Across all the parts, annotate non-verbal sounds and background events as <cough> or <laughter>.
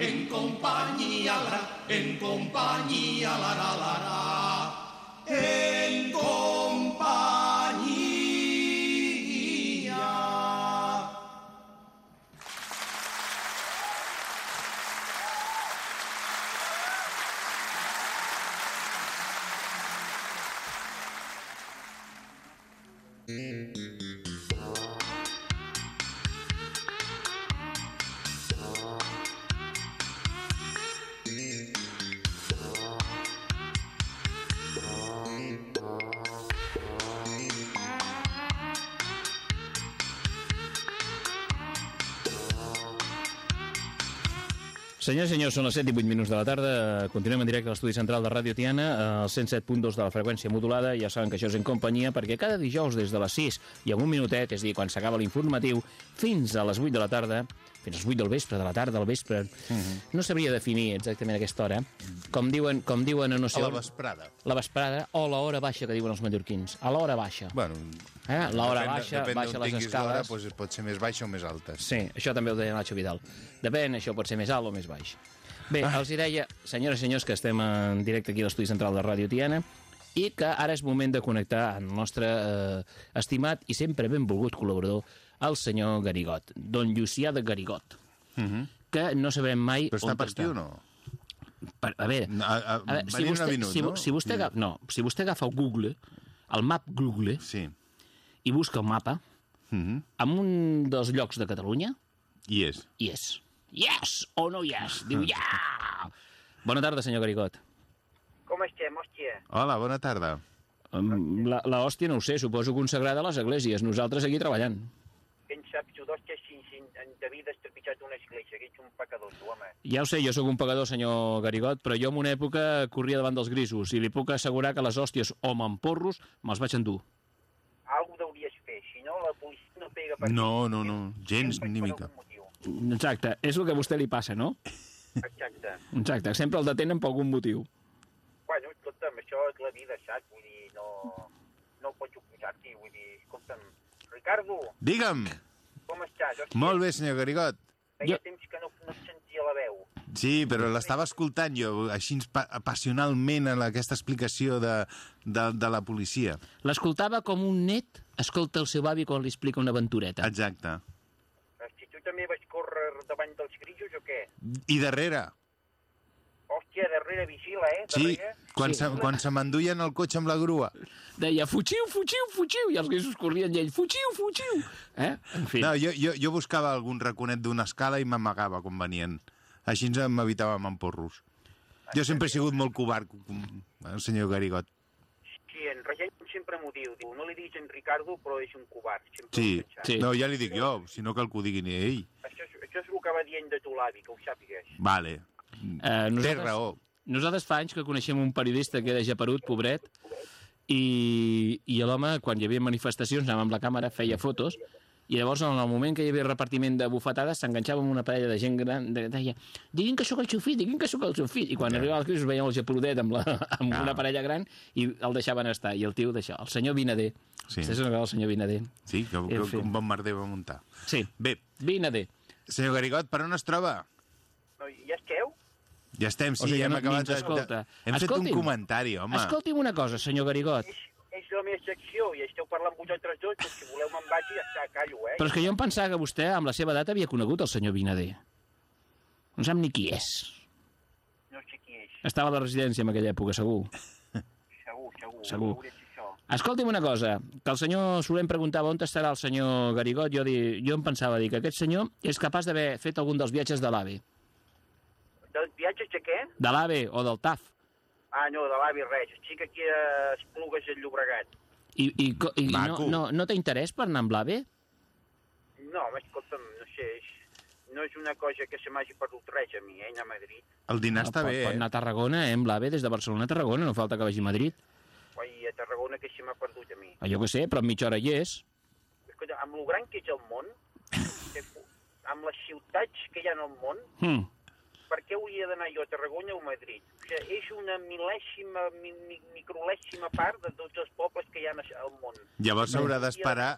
En companyia, lara, en companyia, lara, lara. Senyors i senyors, són les 7 i 8 minuts de la tarda. Continuem en directe a l'estudi central de Ràdio Tiana, al 107.2 de la freqüència modulada. Ja saben que això és en companyia, perquè cada dijous des de les 6 i en un minutet, és a dir, quan s'acaba l'informatiu, fins a les 8 de la tarda, fins a les 8 del vespre, de la tarda, al vespre, no sabria definir exactament aquesta hora, com diuen, com diuen a no sé A la on- vesprada. la vesprada o l'hora baixa que diuen els mallorquins. A l'hora baixa. Bueno, Eh? L'hora baixa, depèn baixa les escales. Doncs pot ser més baixa o més alta. Sí, això també ho deia Nacho Vidal. Depèn, això pot ser més alt o més baix. Bé, Ah. els hi deia, senyores i senyors, que estem en directe aquí a l'estudi central de Ràdio Tiana i que ara és moment de connectar amb el nostre eh, estimat i sempre benvolgut col·laborador, el senyor Garigot, don Llucià de Garigot, que no sabrem mai Però està on per aquí o no? Per, a veure, A, a, a veure si, vostè, minut, si, no? si, vostè agafa, no, si vostè agafa el Google, el map Google, Sí. i busca el mapa, Mhm. en un dels llocs de Catalunya, I és. hi és. Yes o no yes? <laughs> Diu, ja! Bona tarda, senyor Garigot. Com estem, hòstia? Hola, bona tarda. La, la hòstia no ho sé, suposo consagrada a les esglésies. Nosaltres aquí treballant. Que tu, d'hòstia, si, si en David has trepitjat una església, que ets un pecador, tu, home. Ja ho sé, jo sóc un pagador, senyor Garigot, però jo en una època corria davant dels grisos i li puc assegurar que les hòsties o m'emporros me'ls vaig endur. Algo deuries fer, si no, la policia no pega per No, no, no, gens ni mica. Exacte, és el que a vostè li passa, no? Exacte. Exacte, sempre el detenen per algun motiu. Bueno, escolta'm, això és la vida, saps? Vull dir, no, no pots oposar-t'hi, vull dir, escolta'm, Ricardo, Digue'm. Com estàs? Hòstia, Molt bé, senyor Garigot. Feia Jo- temps que no, no et sentia la veu. Sí, però l'estava passionalment jo, així pa passionalment, en aquesta explicació de, de, de la policia. L'escoltava com un net escolta el seu avi quan li explica una aventureta. Exacte. Si tu també vas córrer davant dels grisos o què? I darrere. Hòstia, darrere vigila, eh? Sí, Darrere. quan, Sí. se, quan se m'enduien el cotxe amb la grua. Deia, fugiu, fugiu, fugiu, i els grisos corrien i ell, fugiu, fugiu. Eh? En fi. No, jo, jo, jo buscava algun raconet d'una escala i m'amagava quan venien. Així ens m'evitàvem amb porros. Jo sempre he sigut molt covard, com el senyor Garigot. Sí, en Regent sempre m'ho diu, diu, no li diguis en Ricardo, però és un covard. Sempre Sí. Sí. no, ja li dic jo, si no cal que ho digui ni ell. Això, és, això és el que va dient de tu l'avi, que ho sàpigues. Vale, Eh, té raó. Nosaltres fa anys que coneixem un periodista que era japerut, pobret, i, i l'home, quan hi havia manifestacions, anava amb la càmera, feia fotos, i llavors, en el moment que hi havia repartiment de bufetades, s'enganxava amb una parella de gent gran, de, deia, diguin que sóc el seu fill, diguin que sóc el seu fill. I quan arribava als crisos veien el japerudet amb, la, amb Ah. una parella gran i el deixaven estar. I el tio d'això, el senyor Vinader. Sí. Se'n el senyor Vinader? Sí, que, que, que un bon merder va muntar. Sí, Bé, Vinader. senyor Garigot, per on es troba? No, ja esteu? Ja estem, sí, O sigui, hem no- acabat de... escolta. Hem fet Escolti'm. un comentari, home. Escolti'm una cosa, senyor Garigot. És, és la meva secció i esteu parlant vosaltres dos, doncs si voleu me'n vaig i ja està, callo, eh? Però és que jo em pensava que vostè, amb la seva edat, havia conegut el senyor Vinader. No sap ni qui és. No sé qui és, Estava a la residència en aquella època, segur. segur, segur. Segur. Escolti'm una cosa, que el senyor Solem preguntava on estarà el senyor Garigot. Jo, di, jo em pensava dir que aquest senyor és capaç d'haver fet algun dels viatges de l'AVE. Dels viatges de què? De l'AVE o del TAF. Ah, no, de l'avi res. Estic aquí a Esplugues del Llobregat. I, i, i no, Maco. no, no té interès per anar amb l'AVE? No, home, escolta'm, no sé, és, no és una cosa que se m'hagi perdut res a mi, eh, anar a Madrid. El dinar està pot, bé, pot eh? anar a Tarragona, eh, amb l'AVE des de Barcelona a Tarragona, no falta que vagi a Madrid. Oi, a Tarragona que se m'ha perdut a mi. Ah, jo què sé, però en mitja hora hi és. Escolta, amb lo gran que és el món, <laughs> amb les ciutats que hi ha al món, Hm. Per què hauria d'anar jo a Tarragona o a Madrid? O sigui, és una mil·lèsima, mi, mi, microlèsima part de tots els pobles que hi ha al món. Llavors s'haurà d'esperar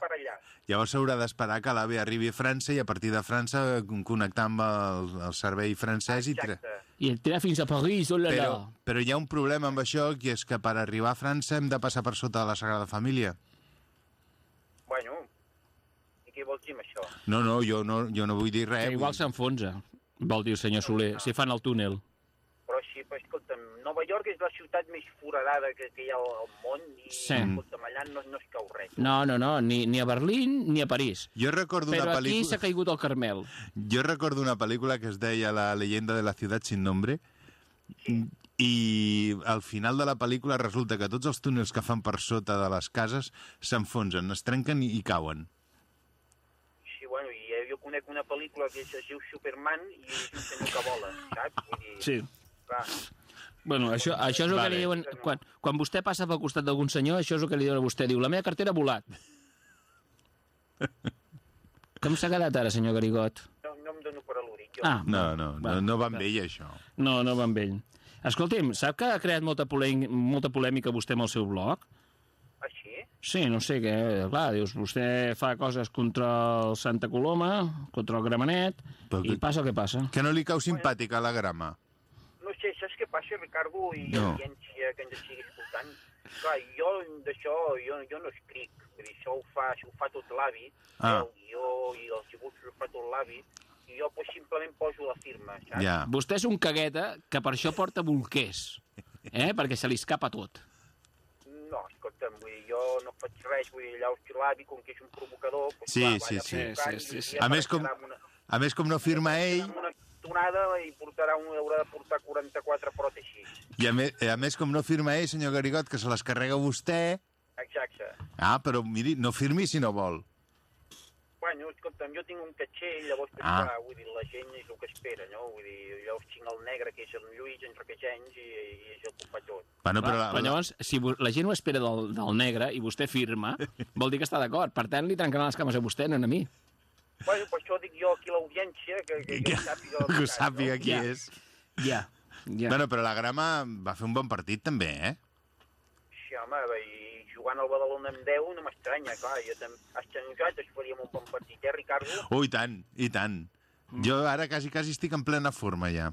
llavors s'haurà d'esperar que l'AVE arribi a França i a partir de França connectar amb el, el servei francès i... Tra... Exacte. I el tirar fins a París, oh la la. Però, però hi ha un problema amb això, que és que per arribar a França hem de passar per sota de la Sagrada Família. Bueno, i què vols dir amb això? No, no, jo no, jo no vull dir res. Que igual vull- s'enfonsa, vol dir senyor Soler, si fan el túnel. Però sí, però escolta'm, Nova York és la ciutat més foradada que, que hi ha al, món i, Sí. escolta'm, allà no, no es cau res. No, no, no, ni, ni a Berlín ni a París. Jo recordo Però una aquí s'ha pel·lícula... caigut el Carmel. Jo recordo una pel·lícula que es deia La leyenda de la ciutat sin nombre i al final de la pel·lícula resulta que tots els túnels que fan per sota de les cases s'enfonsen, es trenquen i, i cauen. Sí, bueno, i eh, jo conec una pel·lícula que es diu Superman i és un senyor que vola, saps? Vull dir, Sí. clar, Bueno, això, això és el Vale. que li diuen... Quan, quan vostè passa pel costat d'algun senyor, això és el que li diuen a vostè. Diu, la meva cartera ha volat. Com s'ha quedat ara, senyor Garigot? no, no em dono per al·ludit. Jo. Ah, No, no, no, va, no va amb ell, això. No, no va amb ell. Escolti'm, sap que ha creat molta, polè- molta polèmica vostè amb el seu blog? Sí? No sé què. Clar, dius, vostè fa coses contra el Santa Coloma, contra el Gramenet, Però i que- passa el que passa. Que no li cau simpàtica la grama. No sé, saps què passa, Ricardo, i No. l'audiència que ens estigui escoltant? Clar, jo d'això, jo, jo no escric. Vull dir, això ho fa, això ho fa tot l'avi, Ah. el guió i els dibuixos ho fa tot l'avi, i jo pues, simplement poso la firma, saps? Ja. Vostè és un cagueta que per això porta bolquers, eh? perquè se li escapa tot. No, escolta'm, vull dir, jo no faig res, vull dir, llavors que l'avi, com que és un provocador, pues, Sí, clar, sí, sí. Sí, sí, i sí. A més, com- Una, A més, com no firma ell, una tonada i portarà un, haurà de portar 44 pròtesis. i a més, a més com no firma ell, senyor Garigot, que se les carrega vostè... Exacte. Ah, però miri, no firmi si no vol. Bueno, escolta'm, jo tinc un catxer, llavors, pues, Ah. clar, vull dir, la gent espera, no? Vull dir, llavors tinc el negre, que és el Lluís, entre aquests i, i és el fa tot. Bueno, però, la, però llavors, si la gent ho espera del, del negre i vostè firma, <laughs> vol dir que està d'acord. Per tant, li trencaran les cames a vostè, no a mi. Bueno, per això dic jo aquí a l'audiència, que, que, que, que, sàpiga, <laughs> que ho sàpiga no? qui Ja. és. Ja. ja. Bueno, però la Grama va fer un bon partit, també, eh? Sí, home, i jugant al Badalona amb 10 no m'estranya, clar, jo també, hasta nosaltres faríem un bon partit, eh, Ricardo? Oh, i tant, i tant. Jo ara quasi, quasi estic en plena forma, ja.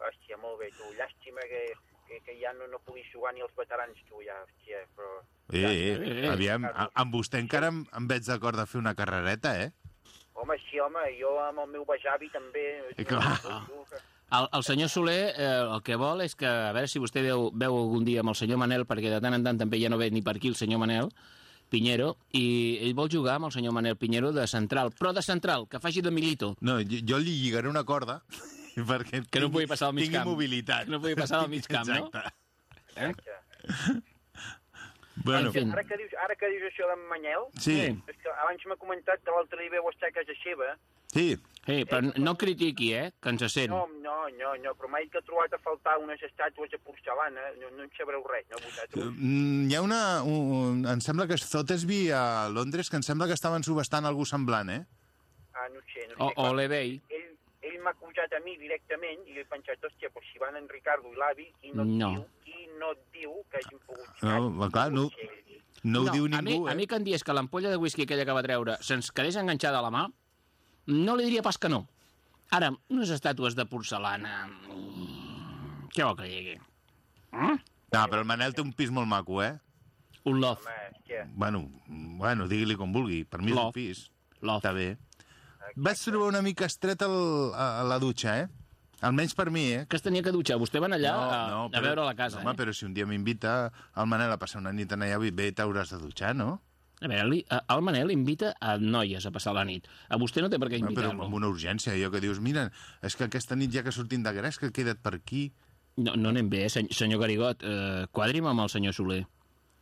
Hòstia, molt bé, tu, llàstima que, que, que ja no, no puguis jugar ni els veterans, tu, ja, hòstia, però... Eh, eh, eh, aviam, a- amb vostè encara em, em veig d'acord de fer una carrereta, eh? Home, sí, home, jo amb el meu besavi també... I clar. El, el senyor Soler eh, el que vol és que, a veure si vostè veu, veu algun dia amb el senyor Manel, perquè de tant en tant també ja no ve ni per aquí el senyor Manel, Piñero, i ell vol jugar amb el senyor Manel Piñero de central, però de central, que faci de Milito. No, jo, jo li lligaré una corda <laughs> perquè Que no tingui- pugui passar al mig tingui camp. mobilitat. Que no pugui passar al mig camp, no? Exacte. Exacte. <laughs> Bueno, En fi. Ara que, dius, ara que dius això d'en Manel, sí, és que abans m'ha comentat que l'altre dia veu estar a casa seva. sí. Sí, però no critiqui, eh, que ens sent. No, no, no, no, però mai que ha trobat a faltar unes estàtues de porcelana, no, no en sabreu res, no, vosaltres? Mm, Hi ha una... Un, em sembla que és Thottesby a Londres, que em sembla que estaven subestant algú semblant, eh? Ah, no sé, no sé. O, o l'eBay. Ell, ell m'ha acusat a mi directament i he pensat, hòstia, pues si van en Ricardo i l'avi, qui no, No. diu, qui no et diu que hagin pogut No, va, clar, no- No ho diu a mi, ningú, a eh? mi que em digués que l'ampolla de whisky aquella que va treure se'ns quedés enganxada a la mà, no li diria pas que no. Ara, unes estàtues de porcelana... mm, Què vol que digui? No, però el Manel té un pis molt maco, eh? Un love. Home, Bueno, bueno digui-li com vulgui. Per mi és un Love. pis. Love. Està bé. Vaig trobar una mica estret al, a, a la dutxa, eh? Almenys per mi, eh? Que es tenia que dutxar. Vostè va allà a, a veure la casa, no, home, eh? però si un dia m'invita el Manel a passar una nit en allà, bé, t'hauràs de dutxar, no? A veure, li, a- el Manel invita a noies a passar la nit. A vostè no té per què No, però invitar-lo. amb una urgència, allò que dius, mira, és que aquesta nit ja que sortim de Gresca, queda't per aquí. No, no anem bé, sen senyor Garigot. Eh, quadri'm amb el senyor Soler.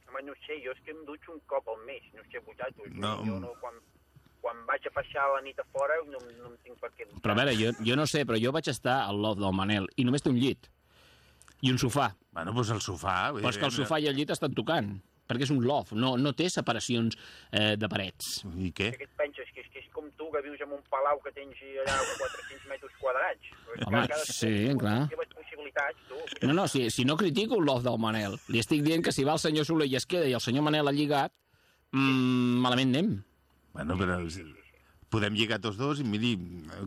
home, no sé, jo és que em dutxo un cop al mes, no sé vosaltres. No. Jo no, quan, quan vaig a passar la nit a fora no, no em tinc per què. Però a veure, jo, jo no sé, però jo vaig estar al love del Manel i només té un llit i un sofà. Bueno, doncs el sofà... vull Però és dir, que el sofà i el llit estan tocant, perquè és un love, no, no té separacions eh, de parets. I què? Què et penses? Que és, que és com tu, que vius en un palau que tens allà 400 metres quadrats? Però és que Home, cadascú sí, clar. Les possibilitats, tu. No, no, si, si no critico el love del Manel, li estic dient que si va el senyor Soler i es queda i el senyor Manel ha lligat, mmm, malament anem. Bueno, però podem lligar tots dos i, miri,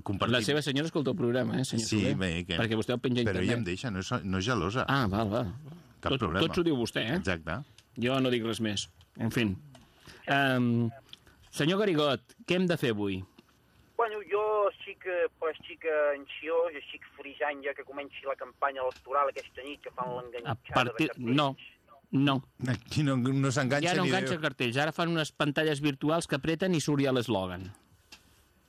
compartir... La seva senyora escolta el programa, eh, senyor Sí, Soler? bé, que... Perquè vostè el penja a Però ella em internet. deixa, no és, no és gelosa. Ah, val, val. Cap tot, problema. tot s'ho diu vostè, eh? Exacte. Jo no dic res més. En fi. Um, senyor Garigot, què hem de fer avui? Bueno, jo estic, pues, estic ansiós, estic frisant ja que comenci la campanya electoral aquesta nit, que fan A l'enganxada partir... de. No, no. Aquí no, no s'enganxa Ja no ni enganxa Déu. cartells, ara fan unes pantalles virtuals que apreten i surt ja l'eslògan.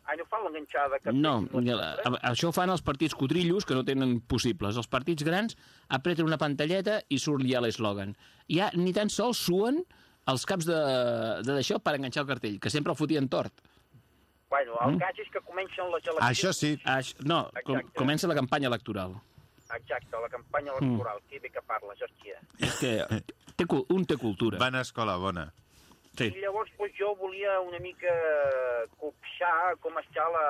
Ah, no fan l'enganxada? No, amb les ja- coses? a- això fan els partits cotrillos que no tenen possibles. Els partits grans apreten una pantalleta i surt ja l'eslògan. Ja ni tan sols suen els caps de de d'això per enganxar el cartell, que sempre el fotien tort. Bueno, el cas és que comencen les eleccions... Mm. Això sí. Aix, no, com, comença la campanya electoral. Exacte, la campanya electoral. Que bé que parles, hòstia. És que té, un té cultura. Van a escola bona. Sí. I llavors pues, jo volia una mica copsar com està la,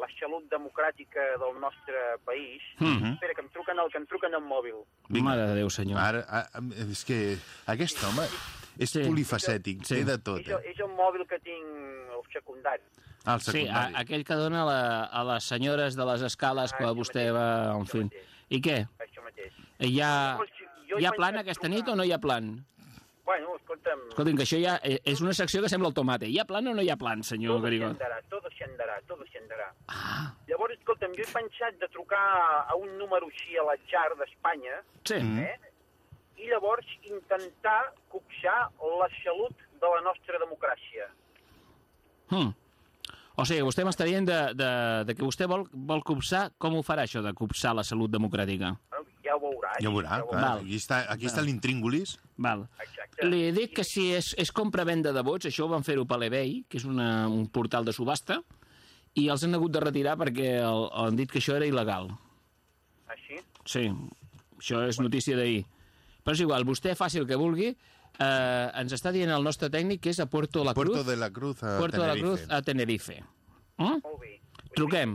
la salut democràtica del nostre país. Mhm. Espera, que em truquen el, que em truquen al mòbil. Vinga. Mare de Déu, senyor. Ara, a, a, és que aquest home és Sí. polifacètic, Sí. té de tot. És, el, Eh? és el mòbil que tinc al secundari. Al Sí, a, aquell que dona la, a les senyores de les escales Ah, vostè mateix, va... En això fi. mateix. I què? Això mateix. Hi ha, hi ha plan aquesta nit o no hi ha plan? Bueno, escolta, escolta'm, Escolti'm, que això ja eh, és una secció que sembla el tomate. Hi ha plan o no hi ha plan, senyor todo andarà, todo se andarà, todo se andarà. Ah, Llavors, escolta'm, jo he pensat de trucar a un número així a l'atzar d'Espanya, sí. Mm. eh? i llavors intentar copsar la salut de la nostra democràcia. Hmm. O sigui, vostè m'està dient de, de, de que vostè vol, vol copsar... Com ho farà, això de copsar la salut democràtica? Ja ho veuràs. Ja ho veurà, ho clar. Val. Aquí està, aquí està l'intríngulis. Val. Exacte. Li dic que si és, és compra-venda de vots, això ho van fer-ho per l'eBay, que és una, un portal de subhasta, i els han hagut de retirar perquè el, han dit que això era il·legal. Així? Sí, això és notícia d'ahir. Però és igual, vostè faci el que vulgui. Eh, ens està dient el nostre tècnic que és a Puerto La Cruz. Puerto de la Cruz a Puerto de la Tenerife. Cruz a Tenerife. Mm? Molt bé. Pues Truquem.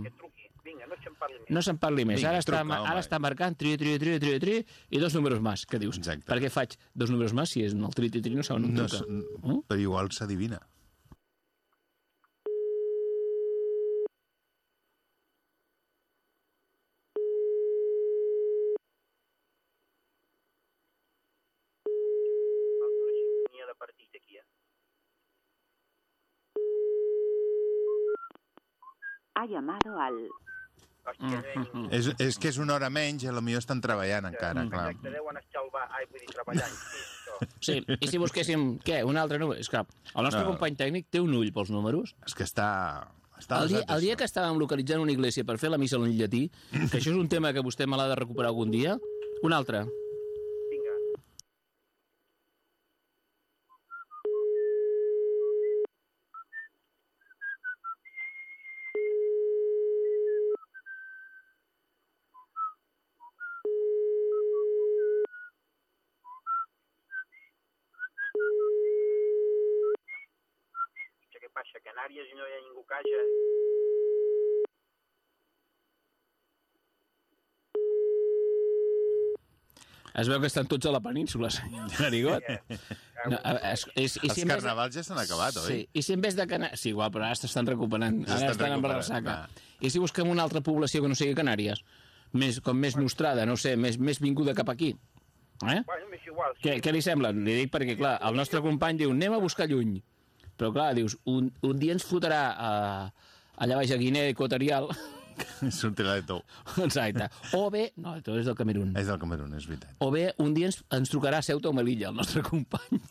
Vinga, que no se'n parli més. No se'n parli més. Vinga, ara, està, truca, home. ara està marcant tri, tri, tri, tri, tri, i dos números més. Què dius? Exacte. Per què faig dos números més si és el tri, tri, tri no saben on No, truca? Mm? però igual s'adivina. Falta una sintonia de partit aquí, eh? Ha llamado al ningú. És, és que és una hora menys i potser estan treballant encara, clar. Exacte, deuen ai, vull dir, treballant, sí, i si busquéssim, què, un altre número? És que el nostre No. company tècnic té un ull pels números. És que està... està El dia, el dia això. que estàvem localitzant una iglesia per fer la missa en llatí, que això és un tema que vostè me l'ha de recuperar algun dia, un altre. Vinga. Hòstia, Què passa? A Canàries i no hi ha ningú a casa? Es veu que estan tots a la península, senyor Garigot. No, a- es, és, i Els si en vez de- carnavals ja s'han acabat, oi? Sí, i si en vez de Canàries... Sí, igual, però ara s'estan recuperant. Ara estan estan amb la ressaca. I si busquem una altra població que no sigui Canàries, més, com més nostrada, no sé, més, més vinguda cap aquí, eh? Bueno, m'és igual. Què, què li sembla? Li dic perquè, clar, el nostre company diu anem a buscar lluny. Però, clar, dius, un, un dia ens fotrà a, allà baix a Guinea Equatorial, <laughs> Sortirà de tot. exacte. O bé, no, tot és del Camerun. És del Camerun, és veritat. O bé, un dia ens, ens trucarà a Ceuta o Melilla, el nostre company.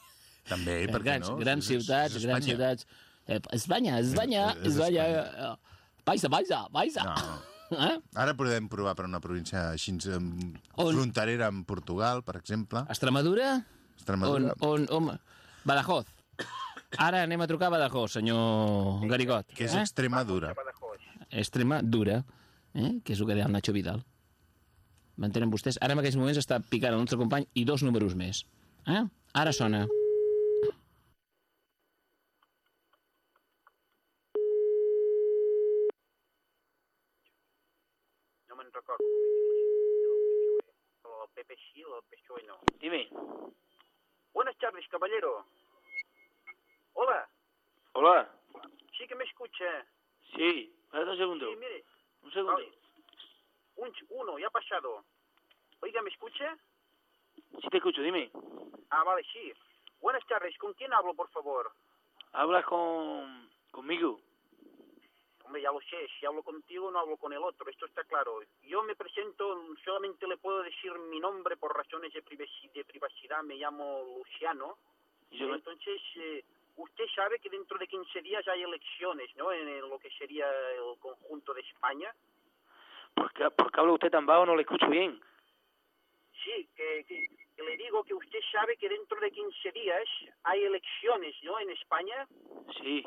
També, per què grans, no? grans És- ciutats, és grans ciutats. Eh, Espanya, Espanya, És- és Espanya. Espanya. eh, Paisa, paisa, paisa. No. Eh? Ara podem provar per una província així em, On? fronterera amb Portugal, per exemple. Extremadura? On, Extremadura. on, on... Badajoz. Ara anem a trucar a Badajoz, senyor Garigot. Que és eh? Extremadura. Extremadura, eh? que és el que deia el Nacho Vidal. M'entenen vostès? Ara en aquests moments està picant el nostre company i dos números més. Eh? Ara sona. No me'n recordo. El PP sí, el PSOE no. Dime. Buenas tardes, caballero. Hola, Hola. sí que me escucha. Sí. Espérate un segundo. Sí, mire. Un segundo. Vale. Un, uno, ya ha pasado. Oiga, ¿me escucha? Sí te escucho, dime. Ah, vale, sí. Buenas tardes, ¿con quién hablo, por favor? ¿Hablas con... conmigo? Hombre, ya lo sé, si hablo contigo no hablo con el otro, esto está claro. Yo me presento, solamente le puedo decir mi nombre por razones de privaci- de privacidad, me llamo Luciano. Y yo Entonces, eh, usted sabe que dentro de 15 días hay elecciones, ¿no? En, en lo que sería el conjunto de España. ¿Por qué, por qué habla usted tan bajo? No le escucho bien. Sí, que, que- que le digo que usted sabe que dentro de 15 días hay elecciones, ¿no? En España. Sí.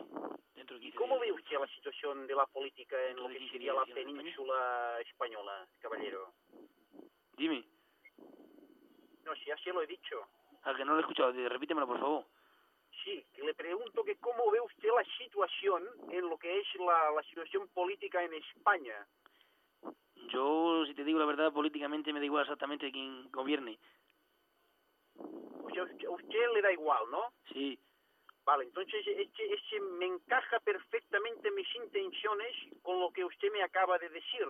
Dentro de ¿Y 15 cómo ve días. usted la situación de la política en lo que 15 sería días la península española, caballero? Dime. No, si así lo he dicho. A que no lo he escuchado. Repítemelo, por favor. Sí, le pregunto que cómo ve usted la situación en lo que es la, la situación política en España. Yo, si te digo la verdad, políticamente me da igual exactamente quién gobierne. O sea, usted, usted le da igual, ¿no? Sí. Vale, entonces este, este me encaja perfectamente mis intenciones con lo que usted me acaba de decir.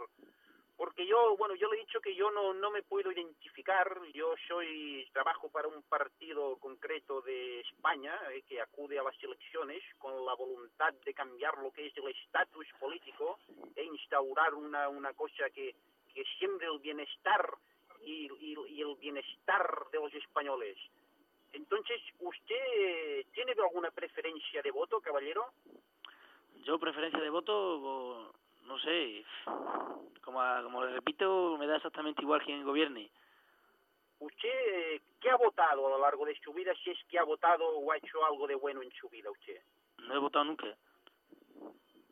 Porque yo, bueno, yo le he dicho que yo no, no me puedo identificar, yo soy, trabajo para un partido concreto de España eh, que acude a las elecciones con la voluntad de cambiar lo que es el estatus político e instaurar una, una cosa que, que siembre el bienestar y, y, el bienestar de los españoles. Entonces, ¿usted tiene alguna preferencia de voto, caballero? Yo preferencia de voto, no sé, como, como le repito, me da exactamente igual quien gobierne. ¿Usted qué ha votado a lo largo de su vida, si es que ha votado o ha hecho algo de bueno en su vida usted? No he votado nunca,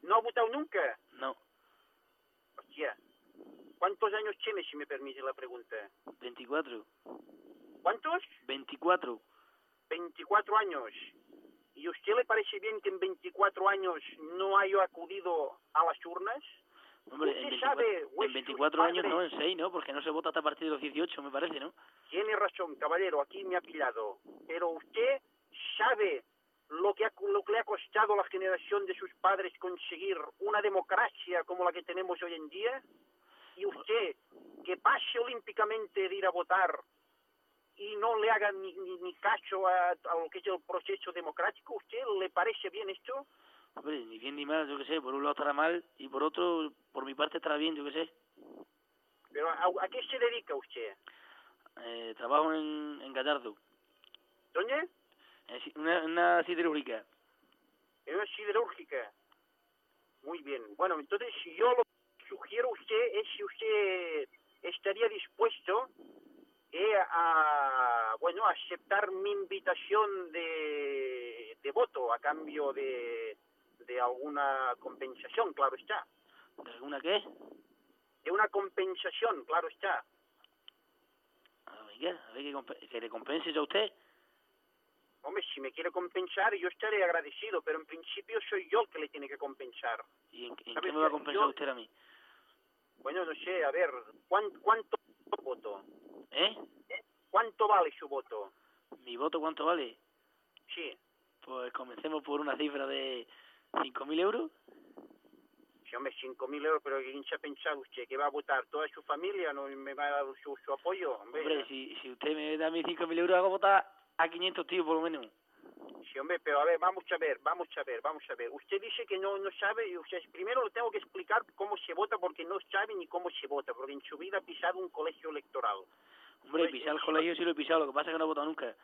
¿No ha votado nunca? no, Hostia. ¿Cuántos años tiene, si me permite la pregunta? 24, ¿Cuántos? 24. 24 años. ¿Y usted le parece bien que en 24 años no haya acudido a las urnas? Hombre, Usted en 24, sabe, en sus 24 años no, en 6, ¿no? Porque no se vota hasta a partir de los 18, me parece, ¿no? Tiene razón, caballero, aquí me ha pillado. Pero usted sabe lo que, ha, lo que le ha costado a la generación de sus padres conseguir una democracia como la que tenemos hoy en día. Y usted, que pase olímpicamente de ir a votar y no le haga ni, ni, ni caso a, a lo que es el proceso democrático, ¿usted le parece bien esto? Hombre, ni bien ni mal, yo qué sé, por un lado estará mal y por otro, por mi parte estará bien, yo qué sé. Pero ¿a, a qué se dedica usted? Eh, trabajo en, en Gallardo, ¿Dónde? en si- una, una siderúrgica. En una siderúrgica. Muy bien. Bueno, entonces yo lo sugiero a usted es si usted estaría dispuesto eh, a, bueno, aceptar mi invitación de, de voto a cambio de, de alguna compensación, claro está. ¿De alguna qué? De una compensación, claro está. A ver, ¿qué? A ver que, que le compense yo a usted. Hombre, si me quiere compensar, yo estaré agradecido, pero en principio soy yo el que le tiene que compensar. ¿Y en, en ¿Sabe qué me va a compensar Yo- usted a mí? Bueno, no sé, a ver, ¿cuán- ¿cuánto voto? ¿Eh? ¿Cuánto vale su voto? ¿Mi voto cuánto vale? Sí, Pues comencemos por una cifra de 5.000 euros. sí, hombre, 5.000 euros, pero ¿quién se ha pensado usted que va a votar toda su familia? ¿No me va a dar su, su apoyo? Hombre, Hombre, si, si usted me da mis 5.000 euros, hago votar a 500 tíos por lo menos. sí, hombre, pero a ver, vamos a ver, vamos a ver, vamos a ver. Usted dice que no, no sabe, y usted, primero le tengo que explicar cómo se vota porque no sabe ni cómo se vota, porque en su vida ha pisado un colegio electoral. Hombre, pisar el colegio sí lo he pisado, lo que pasa es que no he votado nunca.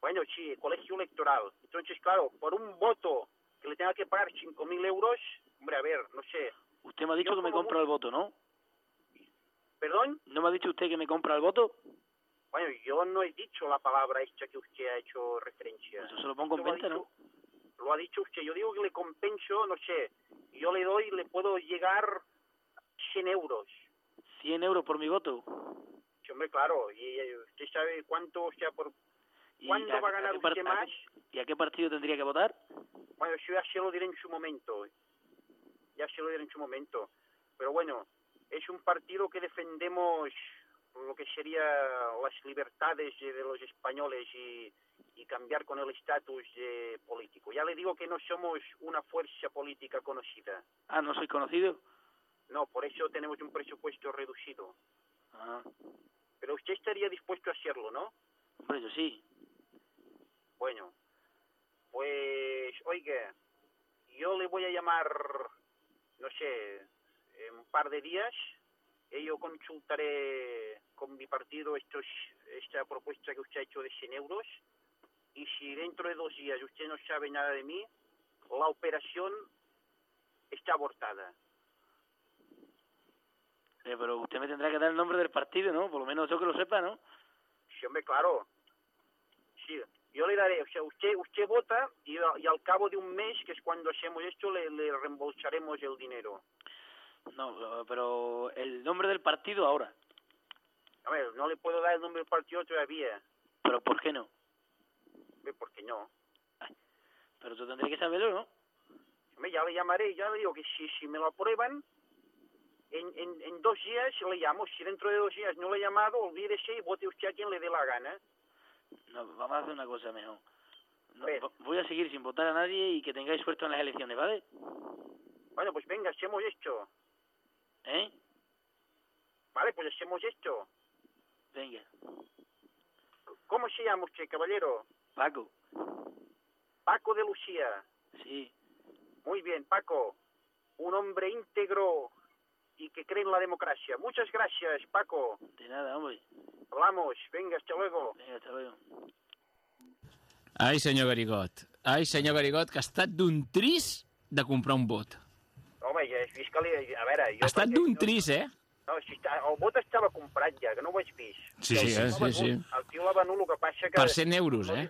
Bueno, sí, colegio electoral. Entonces, claro, por un voto que le tenga que pagar 5.000 euros, hombre, a ver, no sé. Usted me ha dicho Yo que me compra el voto, ¿no? ¿Perdón? ¿No me ha dicho usted que me compra el voto? Bueno, yo no he dicho la palabra esta que usted ha hecho referencia. Pues eso lo pongo en venta, ¿no? Lo ha dicho usted. Yo digo que le compenso, no sé, yo le doy, le puedo llegar 100 euros. 100 euros por mi voto. Hombre, claro. Y eh, usted sabe cuánto, o sea, por ¿Y cuánto va a ganar usted más. ¿Y a qué partido tendría que votar? Bueno, eso ya se lo diré en su momento. Ya se lo diré en su momento. Pero bueno, es un partido que defendemos lo que sería las libertades de de los españoles y, y cambiar con el estatus eh, político. Ya le digo que no somos una fuerza política conocida. Ah, ¿no soy conocido? No, por eso tenemos un presupuesto reducido. Ah, Pero usted estaría dispuesto a hacerlo, ¿no? hombre, yo sí. Bueno, pues, oiga, yo le voy a llamar, no sé, en un par de días, y yo consultaré con mi partido estos, esta propuesta que usted ha hecho de 100 euros, y si dentro de dos días usted no sabe nada de mí, la operación está abortada. Eh, pero usted me tendrá que dar el nombre del partido, ¿no? Por lo menos yo que lo sepa, ¿no? Sí, hombre, claro. Sí, yo le daré, o sea, usted usted vota y, y al cabo de un mes, que es cuando hacemos esto, le, le reembolsaremos el dinero. No, pero el nombre del partido ahora. A ver, no le puedo dar el nombre del partido todavía, Pero ¿por qué no? hombre, porque no. Pero tú tendré que saberlo, ¿no? Ya le llamaré, ya le digo que si, si me lo aprueban, en, en, en dos días le llamo. Si dentro de dos días no le he llamado, olvídese y vote usted a quien le dé la gana. No, vamos a hacer una cosa mejor. No, vo- voy a seguir sin votar a nadie y que tengáis suerte en las elecciones, ¿vale? Bueno, pues venga, hacemos esto. ¿Eh? Vale, pues hacemos esto. Venga. ¿Cómo se llama usted, caballero? Paco. Paco de Lucía. Sí. Muy bien, Paco. Un hombre íntegro y que cree en la democracia. Muchas gracias, Paco. De nada, hombre. Hablamos. Venga, hasta luego. Venga, hasta luego. Ai, senyor Garigot. Ai, senyor Garigot, que ha estat d'un tris de comprar un vot. Home, ja, és que li... A veure, jo... Ha estat d'un no- tris, eh? No, si està, el vot estava comprat ja, que no ho vaig vist. Sí, sí, tio sí, sí. venut, El tio l'ha venut, el que passa que... Per 100 euros, eh?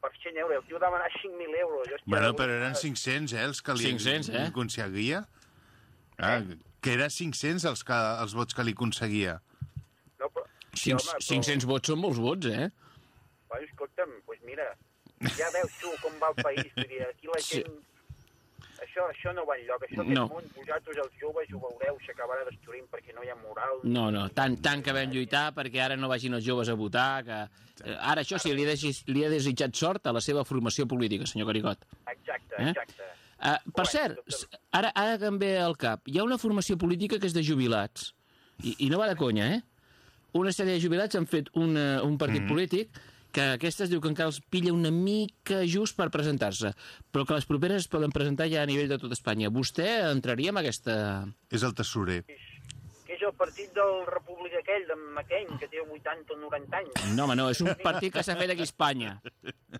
Per 100 euros. El tio demanava 5.000 euros. Jo estava- Bueno, però eren 500, eh, els que li 500, eh? li aconseguia. Ah, que era 500 els, que, els vots que li aconseguia. No, però... Cinc, home, però- 500 vots són molts vots, eh? Bueno, escolta'm, doncs pues mira, ja veus tu com va el país, dir, aquí la Sí. gent... Això, això no va enlloc, això No. aquest món, vosaltres els joves ho veureu, s'acabarà destruint perquè no hi ha moral. No, no, tant, tant que vam lluitar perquè ara no vagin els joves a votar, que... eh, Ara això sí, li he, desig, li he desitjat sort a la seva formació política, senyor Garigot. Exacte, Eh? exacte. Uh, per cert, s- ara, ara que em ve al cap, hi ha una formació política que és de jubilats, i, i no va de conya, eh? Una sèrie de jubilats han fet una, un partit Mhm. polític que aquestes diu que encara els pilla una mica just per presentar-se, però que les properes es poden presentar ja a nivell de tot Espanya. Vostè entraria en aquesta... És el tesorer. Que és el partit del Repúblic aquell, d'en McCain, que té 80 o 90 anys. No, home, no, és un partit que s'ha fet aquí a Espanya.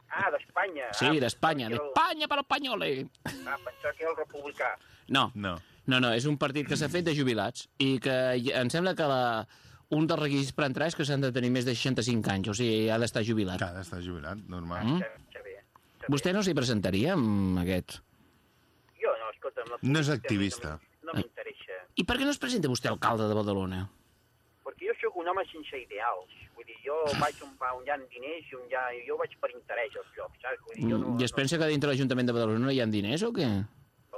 Ah, d'Espanya. Sí, ah, d'Espanya, d'Espanya per Espanyole. el- Ah, pensava que era el republicà. No, No. no, no, és un partit que s'ha fet de jubilats i que em sembla que la, un dels requisits per entrar és que s'han de tenir més de 65 anys, o sigui, ha d'estar jubilat. Ha d'estar jubilat, normal. Mm? Ja, ja ve. Vostè no s'hi presentaria amb aquest? Jo no, escolta'm, la No és activista. No, no. I per què no es presenta vostè alcalde de Badalona? Perquè jo sóc un home sense ideals. Vull dir, jo vaig on, va, on hi ha diners i on hi ha... Jo vaig per interès als llocs, saps? Vull dir, jo no, I es pensa que dintre l'Ajuntament de Badalona no hi ha diners o què?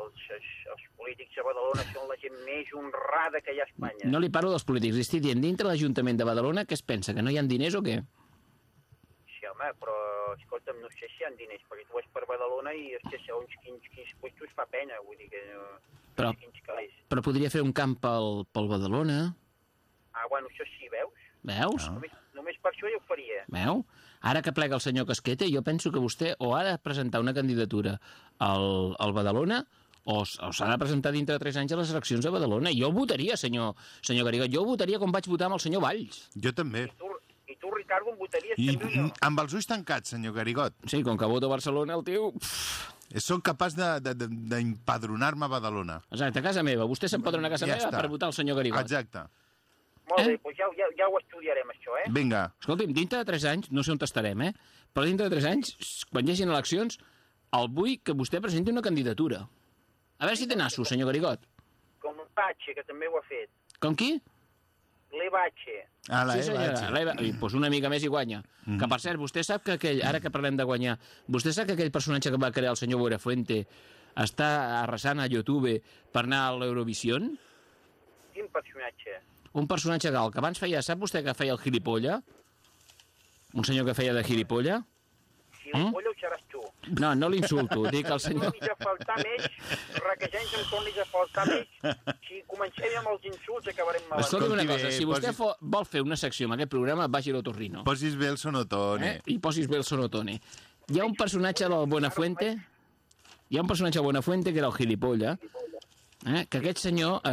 els, els, els polítics a Badalona són la gent més honrada que hi ha a Espanya. No li parlo dels polítics, li estic dient dintre l'Ajuntament de Badalona què es pensa, que no hi ha diners o què? Home, però, escolta'm, no sé si hi ha diners, perquè tu vas per Badalona i, hòstia, segons quins, quins puestos fa pena, vull dir que... No, Però- no. Però podria fer un camp pel, pel Badalona, Ah, bueno, això sí, veus? veus? Només, només per això ja ho faria. Veu? Ara que plega el senyor Casqueta, jo penso que vostè o ha de presentar una candidatura al, al Badalona o, o s'ha de presentar dintre de 3 anys a les eleccions a Badalona. Jo votaria, senyor, senyor Garrigot. Jo votaria com vaig votar amb el senyor Valls. Jo també. I tu, Ricardo, em votaries I també o no? amb els ulls tancats, senyor Garigot. Sí, com que voto a Barcelona, el tio... Pff, Soc capaç de- de- de- d'empadronar-me a Badalona. exacte, a casa meva. Vostè s'empadrona a casa Ja meva està. per votar el senyor Garrigot. Exacte. Molt bé, Eh? doncs ja, ja, ja ho estudiarem, això, eh? Vinga. Escolti'm, dintre de 3 anys, no sé on estarem, eh? Però dintre de 3 anys, quan hi hagin eleccions, el vull que vostè presenti una candidatura. A veure si té nassos, senyor Garigot. Com l'Ebache, que també ho ha fet. Com qui? L'Ebache. A la sí, Eva, senyora. L'Eva, i, doncs una mica més i guanya. Mm -hmm. Que, per cert, vostè sap que aquell, ara que parlem de guanyar, vostè sap que aquell personatge que va crear el senyor Buenafuente està arrasant a YouTube per anar a l'Eurovision? Quin personatge? Un personatge que el que abans feia... Sap vostè que feia el gilipolla? Un senyor que feia de gilipolla? El Mm? ho seràs tu. No, no l'insulto. Dic el No senyor... tornis a faltar més, requesens em tornis a faltar més. Si comencem amb els insults acabarem malament. Escolti'm una Escolti cosa, si vostè posi- fo vol fer una secció amb aquest programa, vagi a l'Otorrino. Posis bé el sonotone. Eh? I posis bé el sonotone. Hi ha un personatge del Buenafuente, hi ha un personatge del Buenafuente que era el gilipolla, eh? que aquest senyor eh,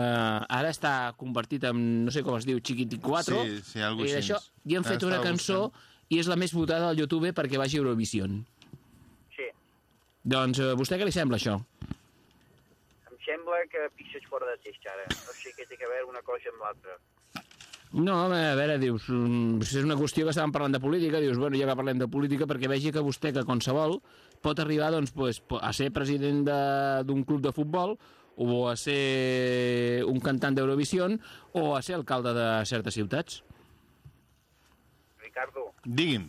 ara està convertit en, no sé com es diu, Chiquiticuatro, Sí, sí, algo i d'això, i han Ara fet una cançó i és la més votada al YouTube perquè vagi a Eurovision. Doncs eh, vostè què li sembla això? em sembla que pixes fora de test ara. No sé què té a veure una cosa amb l'altra. No, home, a veure, dius, mm, si és una qüestió que estàvem parlant de política, dius, bueno, ja que parlem de política, perquè vegi que vostè, que qualsevol, pot arribar doncs, pues, a ser president de- d'un club de futbol, o a ser un cantant d'Eurovisió, o a ser alcalde de certes ciutats. Ricardo, Digui'm.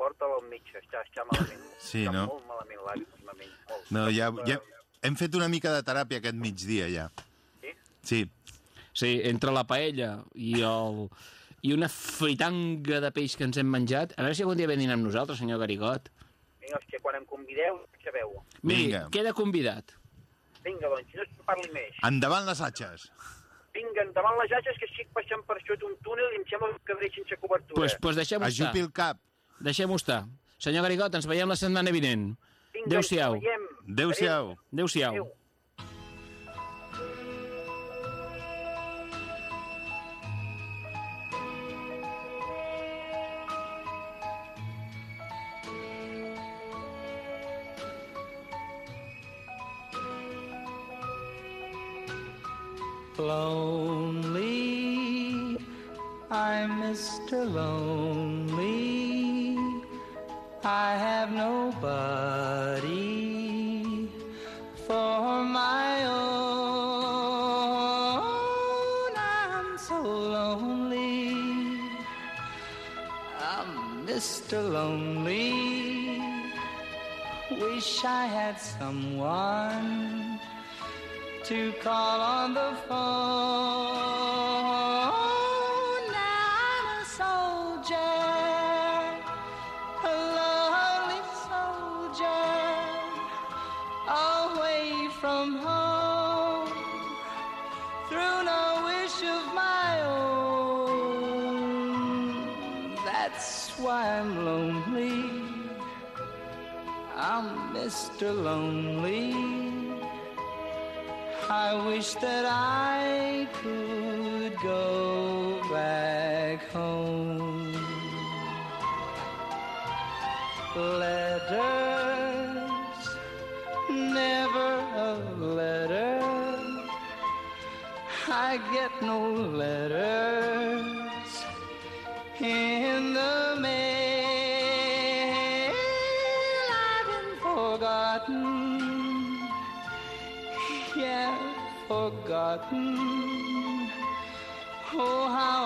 Porta'l al metge, està, està malament. <laughs> Sí, està no? molt malament l'avi últimament. Molt. No, ja, ja hem fet una mica de teràpia aquest migdia, ja. Sí? Sí. Sí, entre la paella i el i una fritanga de peix que ens hem menjat. A veure si algun dia ve a dinar amb nosaltres, senyor Garigot. Vinga, hòstia, quan em convideu, sabeu. Miri, Vinga. queda convidat. Vinga, doncs, si no se'n parli més. Endavant les atxes. Vinga, endavant les atxes, que estic passant per sota un túnel i em sembla que quedaré sense cobertura. Pues, pues deixem-ho estar. Ajupi el cap. Deixem-ho estar. Senyor Garigot, ens veiem la setmana vinent. Adéu-siau. Adéu-siau. Adéu-siau. Adéu. Lonely, I'm Mr. Lonely. I have nobody for my own. I'm so lonely. I'm Mr. Lonely. Wish I had someone to call on the phone. Mr. Lonely. I wish that I could go back home. Letters, never a letter. I get no letters forgotten. Oh, how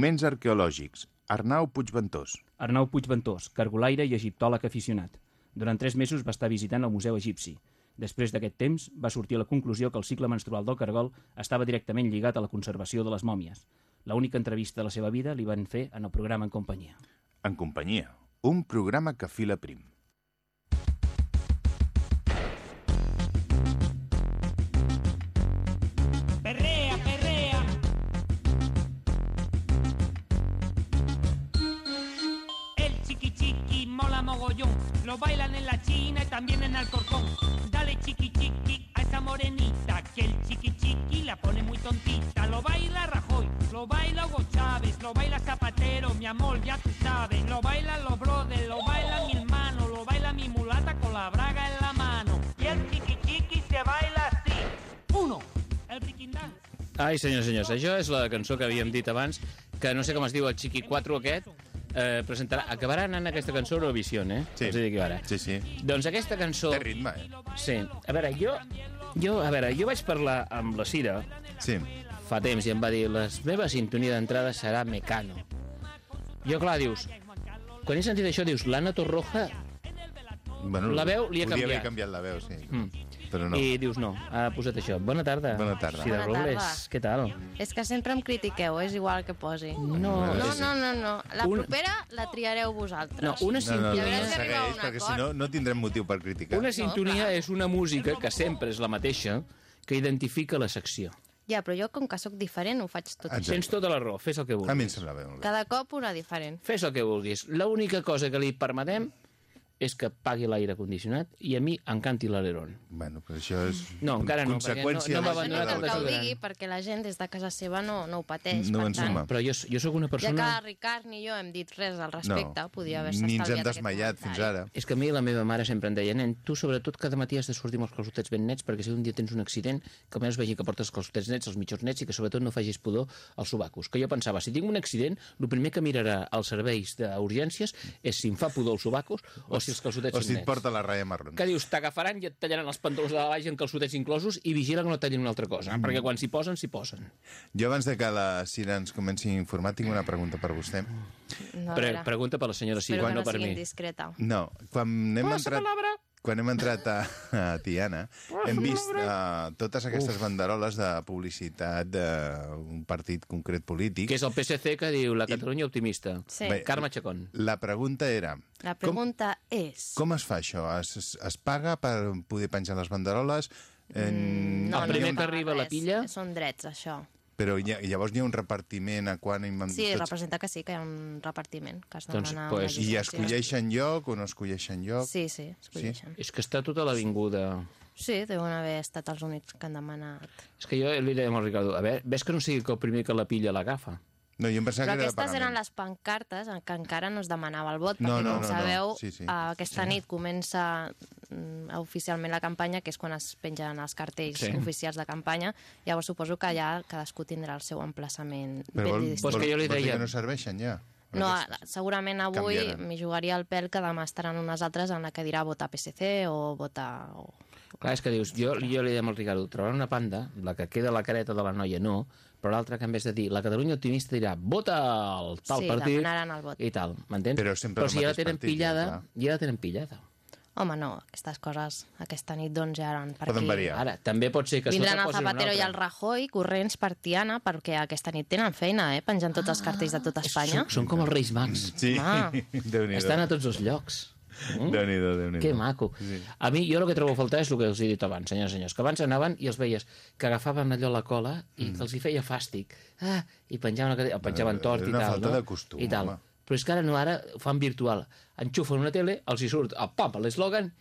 Moments arqueològics. Arnau Puigventós. Arnau Puigventós, cargolaire i egiptòleg aficionat. Durant tres mesos va estar visitant el Museu Egipci. Després d'aquest temps, va sortir a la conclusió que el cicle menstrual del cargol estava directament lligat a la conservació de les mòmies. La única entrevista de la seva vida li van fer en el programa En companyia. En companyia. Un programa que fila prim. Lo bailan en la China y también en Alcorcón. Dale chiqui chiqui a esa morenita. Que el chiqui chiqui la pone muy tontita. Lo baila Rajoy, lo baila Hugo Chávez, lo baila Zapatero, mi amor, ya tú sabes. Lo bailan los brothers, lo baila mi hermano, lo baila mi mulata con la braga en la mano. Y el chiqui chiqui se baila así. Uno, el dance. Ai, senyors, senyors, això és la cançó que havíem dit abans, que no sé com es diu el Chiqui 4 aquest, eh, presentarà, acabarà anant aquesta cançó a Eurovisió, eh? Sí. Els dic ara. Sí, sí. Doncs aquesta cançó... Té ritme, eh? Sí. A veure, jo, jo, a veure, jo vaig parlar amb la Cira Sí. fa temps i em va dir la meva sintonia d'entrada serà Mecano. Jo, clar, dius, quan he sentit això, dius, l'Anna Torroja, Bueno, La veu li ha podia haver canviat. canviat la veu, sí. Mm. Però no. i dius, no, ha posat això. Bona tarda. Bona tarda. Cira Bona Robles, tarda. què tal? És que sempre em critiqueu, és igual que posi. No, No, no, no, no. La Un- propera la triareu vosaltres. no una No, no, no, sintonia... No segueix, perquè si no, no tindrem motiu per criticar. Una sintonia clar. és una música que sempre és la mateixa que identifica la secció. Ja, però jo, com que sóc diferent, ho faig tot. Exacte. Tens tota la raó, fes el que A mi em vulguis. sembla bé. molt bé. Cada cop una diferent. Fes el que vulguis. L'única cosa que li permetem és que pagui l'aire condicionat i a mi em canti l'alerón. Bueno, però això és No, encara no, perquè no- conseqüència no va la abandonar seva que ho digui perquè la gent des de casa seva no, no ho pateix. No per tant, suma. Però jo, jo sóc una ja persona... que Ricard ni jo hem dit res al respecte, No, podia haver-se ni ens hem estalviat desmaiat fins ara. És que a mi la meva mare sempre em deia, nen, tu sobretot cada matí has de sortir amb els calçotets ben nets perquè si un dia tens un accident, que almenys vegi que portes els calçotets nets, els mitjons nets i que sobretot no facis pudor als sobacos. Que jo pensava, si tinc un accident, el primer que mirarà als serveis d'urgències és si em fa pudor els sobacos o si els calçotets O són si et porta la ratlla marró. que dius, t'agafaran i et tallaran els pantalons de la baix amb calçotets inclosos i vigila que no tallin una altra cosa, mm. perquè quan s'hi posen, s'hi posen. Jo abans de que la Cira ens comenci a informar tinc una pregunta per vostè. No, Pre pregunta per la senyora que no no per sigui mi. indiscreta. No, quan hem Passa entrat... Quan hem entrat a, a Tiana, hem vist uh, totes aquestes banderoles de publicitat d'un partit concret polític. Que és el PSC que diu la Catalunya optimista. Sí. Bé, Carme Chacón. La pregunta era... La pregunta és... Com es fa això? Es, es, es paga per poder penjar les banderoles? En... No, El no primer es que arriba la pilla- Són drets, això. Però hi ha, llavors hi ha un repartiment a quan... Sí, representa que sí, que hi ha un repartiment, que es Doncs, demana pues, I llicència. escolleixen lloc o no escolleixen lloc? Sí, sí, escolleixen. És que està tota l'avinguda... Sí, deuen haver estat els únics que han demanat. És que jo li deia al Ricardo, a veure, ves que no sigui que el primer que la pilla l'agafa? No, jo em pensava Però que era aquestes eren les pancartes en què encara no es demanava el vot, No, perquè, no, com no, no. sabeu, Sí, sí. eh, aquesta nit comença mm, oficialment la campanya, que és quan es pengen els cartells Sí. oficials de campanya. Llavors suposo que ja cadascú tindrà el seu emplaçament Però vol. Pues que jo li vol dir deia- que no serveixen ja? No, segurament avui m'hi jugaria el pèl que demà estaran unes altres en la que dirà vota PSC o vota... O... Clar, és que dius, jo, jo li deia al Ricardo, trobaran una panda, la que queda la careta de la noia no, però l'altra que en vez de dir la Catalunya optimista dirà vota el tal Sí, partit el vot. i tal, m'entens? Però sempre però si ja la tenen partit, ja, pillada, clar. ja la tenen pillada. Home, no, aquestes coses aquesta nit doncs ja eren per Poden aquí. variar. Ara, també pot ser que Vindran el Zapatero i el Rajoy corrents per Tiana perquè aquesta nit tenen feina, eh? Penjant tots els cartells de tota Espanya. Són, són com els Reis Mags. Sí, Ah. <laughs> Estan a tots els llocs. Mm? Déu-n'hi-do, Déu-n'hi-do. Que maco. Sí. A mi, jo el que trobo a faltar és el que els he dit abans, senyors i senyors, que abans anaven i els veies que agafaven allò a la cola i que els hi feia fàstic. Ah, i penjaven, una, o penjaven Eh, tort és i una tal. falta no? de costum, I tal. home. Però és que ara no, ara fan virtual. Enxufen una tele, els hi surt el pap, l'eslògan,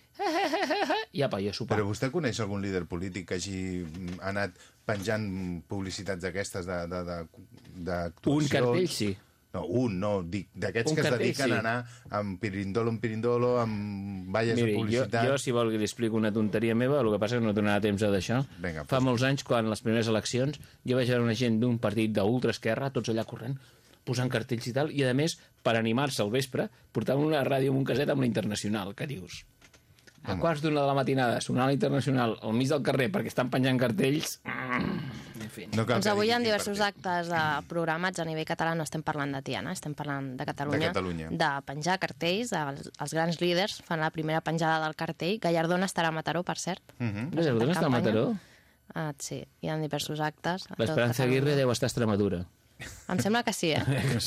i apa, i a sopar. Però vostè coneix algun líder polític que hagi mm, anat penjant publicitats d'aquestes de, de, de, d'actuacions? Un cartell, sí. No, un, no, dic, d'aquests que es dediquen sí. a anar amb pirindolo en pirindolo, amb valles Miri, de jo, publicitat... jo, si vol que li explico una tonteria meva, el que passa és que no donarà temps a d'això. Fa molts anys, quan les primeres eleccions, jo vaig veure una gent d'un partit d'ultraesquerra, tots allà corrent, posant cartells i tal, i a més, per animar-se al vespre, portaven una ràdio amb un caset amb la Internacional, que dius... A quarts d'una de la matinada, sonar la Internacional al mig del carrer perquè estan penjant cartells... Mm, en fi. No Doncs avui hi ha diversos actes eh, programats a nivell català, no estem parlant de Tiana, estem parlant de Catalunya, De Catalunya. de penjar cartells, els, els grans líders fan la primera penjada del cartell, Gallardón estarà a Mataró, per cert. Mhm. Gallardón està a. Mataró? Ah, sí, hi ha diversos actes. a tot L'Esperanza Catalunya. Aguirre deu estar a Extremadura. Em sembla que sí, eh? <laughs> Em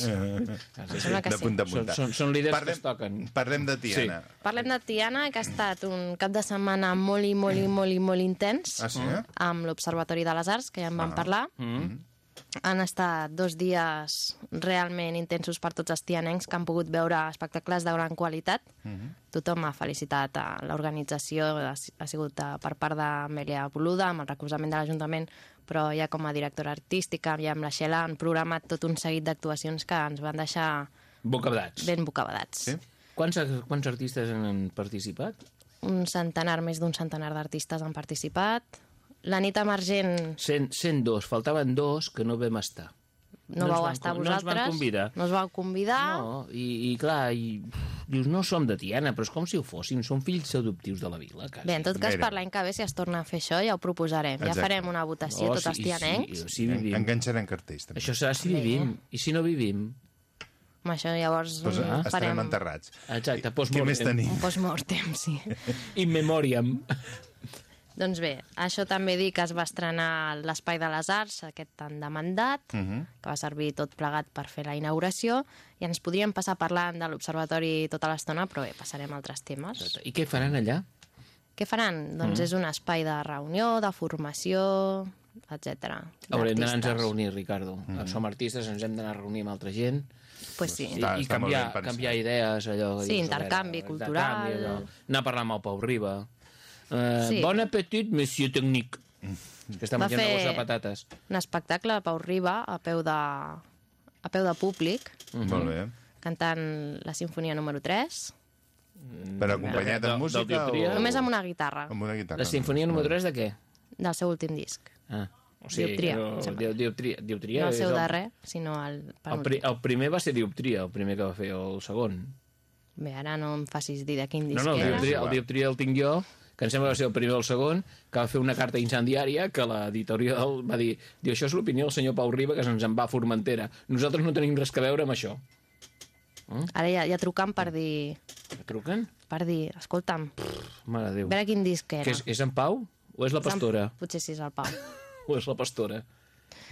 sembla que De sí. punta a punta. Són, són, són líders Parlem- que es toquen. Parlem de Tiana. Parlem de Tiana, que ha estat un cap de setmana molt i molt i molt i molt intens Ah, sí? eh? amb l'Observatori de les Arts, que ja en vam Ah. parlar. Mm. Han estat dos dies realment intensos per tots els tianencs que han pogut veure espectacles de gran qualitat. Tothom ha felicitat a l'organització, ha si- ha sigut eh, per part d'Amèlia Boluda, amb el recolzament de l'Ajuntament, però ja com a directora artística i amb la Xela han programat tot un seguit d'actuacions que ens van deixar Bocabadats. ben bocabadats. Sí? Quants, quants artistes han participat? Un centenar, més d'un centenar d'artistes han participat. La nit emergent 100, 102, faltaven dos que no vam estar. no, ens vau van estar con- no ens vosaltres. van convidar. No us vau convidar. No, i, i clar, i, dius, no som de Tiana, però és com si ho fóssim, som fills adoptius de la vila, quasi. Bé, en tot cas, Mira. per l'any que ve, si es torna a fer això, ja ho proposarem. Ja Exacte. farem una votació, No, tots els si- tianencs. Si, si vivim. Enganxarem cartells, també. Això serà si vivim. I si no vivim? Amb això llavors Pues, estarem farem enterrats. Exacte, Què postmortem. més tenim? un post-mortem, sí. <laughs> In memoriam. Doncs bé, això també dir que es va estrenar l'Espai de les Arts, aquest tan demandat, Mhm. que va servir tot plegat per fer la inauguració, i ens podríem passar parlant de l'Observatori tota l'estona, però bé, passarem a altres temes. I què faran allà? Què faran? Doncs és un espai de reunió, de formació, etc. Haurem d'anar-nos a reunir, Ricardo. Som artistes, ens hem d'anar a reunir amb altra gent. Doncs pues sí. I, Està- i està canviar, canviar idees, allò... Sí, dius, intercanvi veure, cultural. intercanvi, allò. Anar a parlar amb el Pau Riba. Uh, Sí. Bon apetit, monsieur tècnic. Que està Va menjant de patates. Un espectacle de Pau Riba a peu de, a peu de públic, Molt bé. cantant la sinfonia número 3, Però acompanyat Del- amb música o... només amb una guitarra, Amb una guitarra. La sinfonia número 3 de què? del seu últim disc. Ah, o sigui, Dioptria, no, sembla. di- dioptria, dioptria No el és seu el, darrer, sinó el el, pri, penúltim. el primer va ser dioptria, el primer que va fer, o el segon. Bé, ara no em facis dir de quin disc No, no, el era. dioptria, el dioptria el tinc jo, que em sembla que va ser el primer o el segon, que va fer una carta incendiària que l'editorial va dir, diu, això és l'opinió del senyor Pau Riba, que se'ns en va a Formentera. Nosaltres no tenim res que veure amb això. Ara ja, ja trucant per dir... Truquen? Per dir, escolta'm, Mare de Déu. a veure quin disc era. Que és, és en Pau? O és la pastora? Potser sí és el Pau. <laughs> O és la pastora?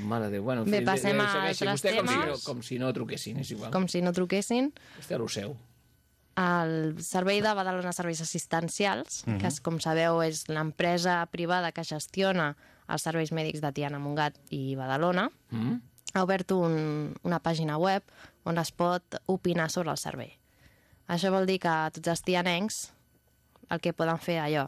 Mare de Déu. Bueno, en Bé, passem de- a altres Vostè com si, no, temes. com si no truquessin, és igual. Com si no truquessin. Vostè lo seu. El Servei de Badalona Serveis Assistencials, Mhm. que és, com sabeu és l'empresa privada que gestiona els serveis mèdics de Tiana, Montgat i Badalona, Mm? ha obert un, una pàgina web on es pot opinar sobre el servei. Això vol dir que tots els tianencs el que poden fer allò,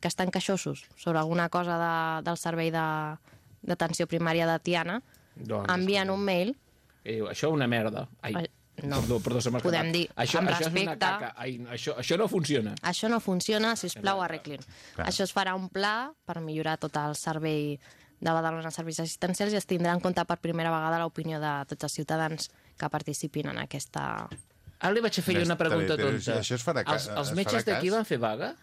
que estan queixosos sobre alguna cosa de, del servei de- d'atenció primària de Tiana, Doncs, envien un mail I diu, això una merda. Ai, no. Perdó, perdó, se m'ha Podem escapat. dir, això, amb això és una respecte- caca. Ai, això, això no funciona. Això no funciona, si us plau, arreglin. Clar. Això es farà un pla per millorar tot el servei de Badalona Serveis Assistencials i es tindrà en compte per primera vegada l'opinió de tots els ciutadans que participin en aquesta... Ara li vaig a fer una pregunta Però tonta. això es farà ca- els, els es metges d'aquí cas? van fer vaga?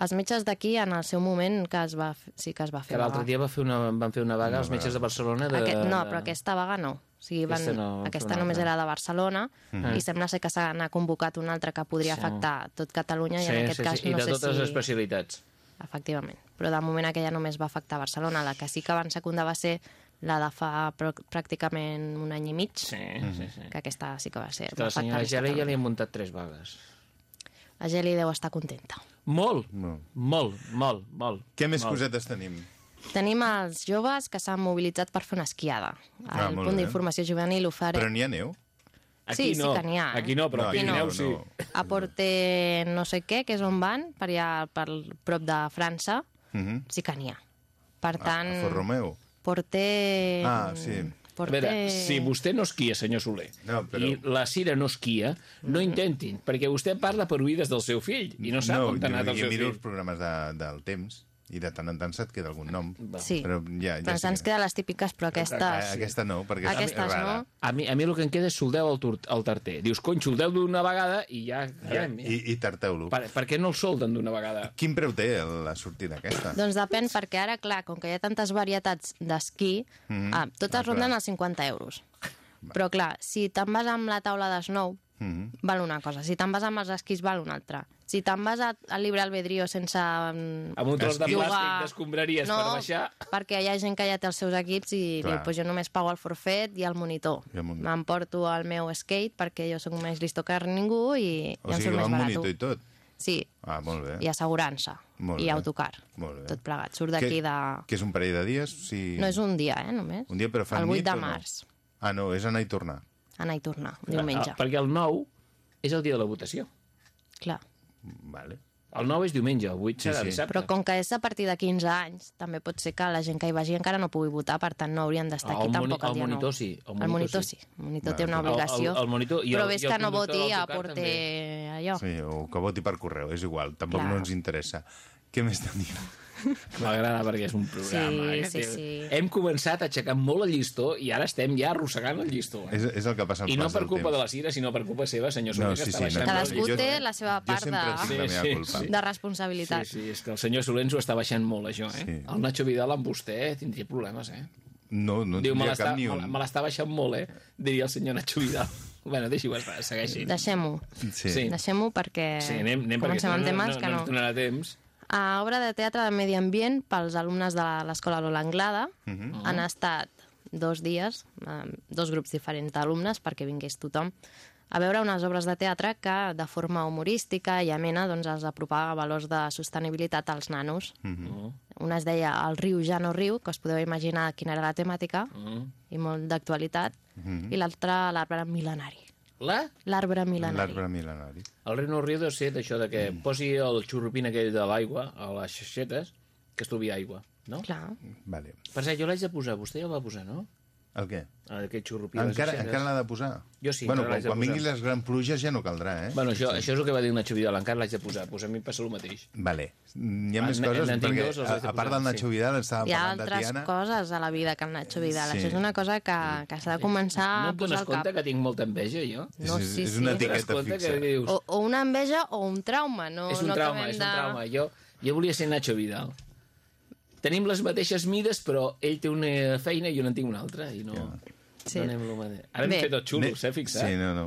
Els metges d'aquí, en el seu moment, que es va, sí que es va Que fer l'altre vaga. dia va fer una, van fer una vaga els metges de Barcelona. De, Aquest, no, però aquesta vaga no. O sigui, van, Aquesta no, no, aquesta només altra. era de Barcelona Mhm. i sembla ser que s'ha n'ha convocat una altra que podria Sí. afectar tot Catalunya i Sí, en aquest sí, cas sí, i no de sé totes si... les especialitats. Efectivament. Però de moment aquella només va afectar Barcelona. La que sí que van secundar va ser la de fa pràcticament un any i mig. Sí, sí, sí. Que aquesta sí que va ser. Que va la senyora Geli ja li han muntat tres vagues. La Geli deu estar contenta. Molt, molt, molt, molt. molt Què més molt. cosetes tenim? Tenim els joves que s'han mobilitzat per fer una esquiada. Ah, El punt d'informació juvenil ho faré. Però n'hi ha neu? Sí, sí que n'hi ha. eh? Aquí no, però No, aquí aquí Pirineu no, sí. no. A Porte no sé què, que és on van, per allà per prop de França, Mhm. sí que n'hi ha. Per tant, A Fort Romeu? Porte... Ah, sí. A Porte... veure, si vostè no esquia, senyor Soler, No, però- i la Cira no esquia, no intentin, perquè vostè parla per oïdes del seu fill i no sap no, on ha anat jo, el jo seu miro fill. els programes de, del temps i de tant en tant se't queda algun nom. Sí. Però ja, ja Però sí ens que- queden les típiques, però aquestes... Aquesta no, perquè Aquestes és rara. no. A mi, a mi el que em queda és soldeu el, tur el tarter. Dius, cony, soldeu d'una vegada i ja... Ja, I, i tarteu-lo. per, per què no el solden d'una vegada? Quin preu té la sortida aquesta? Doncs depèn, perquè ara, clar, com que hi ha tantes varietats d'esquí, Mhm. ah, totes Ah, ronden els 50 euros. Però, clar, si te'n vas amb la taula de snow, Mhm. val una cosa. Si te'n vas amb els esquís, val una altra. Si te'n vas a- al llibre albedrío sense... mm, Amb un tros de jugar- plàstic d'escombraries no, per baixar... perquè hi ha gent que ja té els seus equips i Clar. diu, pues jo només pago el forfet i el monitor. I el monitor. M'emporto el meu skate perquè jo sóc més listo que ningú i, O i em sigui, surt el més barat. monitor i tot. Sí, Ah, molt bé. i assegurança, Molt i bé. autocar, Molt bé. tot plegat. Surt d'aquí de... Que és un parell de dies? Sí. No és un dia, eh, només. Un dia, però fan El 8 nit de o no? març, Ah, no, és anar i tornar. anar i tornar, diumenge. Ah, perquè el 9 és el dia de la votació. Clar. Vale. El 9 és diumenge, el 8 Sí, serà sí. dissabte. Però com que és a partir de 15 anys, també pot ser que la gent que hi vagi encara no pugui votar, per tant no haurien d'estar Ah, aquí el tampoc el, el dia monitor 9. sí, el El monitor monitor sí. sí. El monitor té una el- obligació. el- el monitor i però el- ves i el que no voti a porter allò. Sí, o que voti per correu, és igual, tampoc Clar. no ens interessa. Què més tenim? <laughs> M'agrada perquè és un programa. Sí, sí, sí. Hem començat aixecant molt el llistó i ara estem ja arrossegant el llistó. Eh? És, és el que passa I no per culpa temps. de la Cira, sinó per culpa seva, senyor No, Soler, sí, que sí, està baixant no, molt Cadascú té la seva part de, tinc la Sí, sí, culpa. sí. de responsabilitat. Sí, sí, és que el senyor Soler ens ho està baixant molt, això, eh? Sí. El Nacho Vidal amb vostè tindria problemes, eh? No, no Diu, me tindria cap ni me un. la- me l'està baixant molt, eh? Diria el senyor Nacho Vidal. <laughs> bueno, deixi-ho estar, segueixi. Deixem-ho. Sí. Sí. Deixem-ho perquè Sí, anem, anem perquè comencem si amb no, temes no, que no no. ens donarà temps. A obra de teatre de medi ambient pels alumnes de l'Escola Lola Anglada Mhm. han estat dos dies, dos grups diferents d'alumnes perquè vingués tothom a veure unes obres de teatre que de forma humorística i amena doncs, els apropava valors de sostenibilitat als nanos. Mm. Una es deia El riu ja no riu, que us podeu imaginar quina era la temàtica, Mm. i molt d'actualitat, Mhm. i l'altra l'arbre mil·lenari. La? L'arbre mil·lenari. L'arbre mil·lenari. El Reino Rio deu ser d'això de que posi el xurrupín aquell de l'aigua a les xeixetes, que estalvi aigua, no? Clar. Vale. Per cert, jo l'haig de posar, vostè ja el va posar, no? El què? Aquest xurrupí. a les Encara, encara l'ha de posar? Jo sí, Bueno, encara quan, quan vinguin les grans pluges ja no caldrà, eh? Bueno, això, això és el que va dir el Nacho Vidal, encara l'haig de posar, pues a mi em passa el mateix. Vale. Hi ha Ah, més ne- coses, tinc perquè dos, a, a part del Nacho sí. Vidal estàvem Hi ha parlant de altres Tiana. coses a la vida que el Nacho Vidal. Sí. Això és una cosa que, que s'ha de començar No a et posar dones al cap. compte que tinc molta enveja, jo? No, és, sí, és sí. una No dones etiqueta fixa. que dius... O, o una enveja o un trauma. No, és un no trauma, és un trauma. Jo, jo volia ser Nacho Vidal. Tenim les mateixes mides, però ell té una feina i jo n'en tinc una altra. I no, Sí. no anem lo mateix. Ara Bé. m'he fet tot xulos, eh, fixat? Sí, no, no.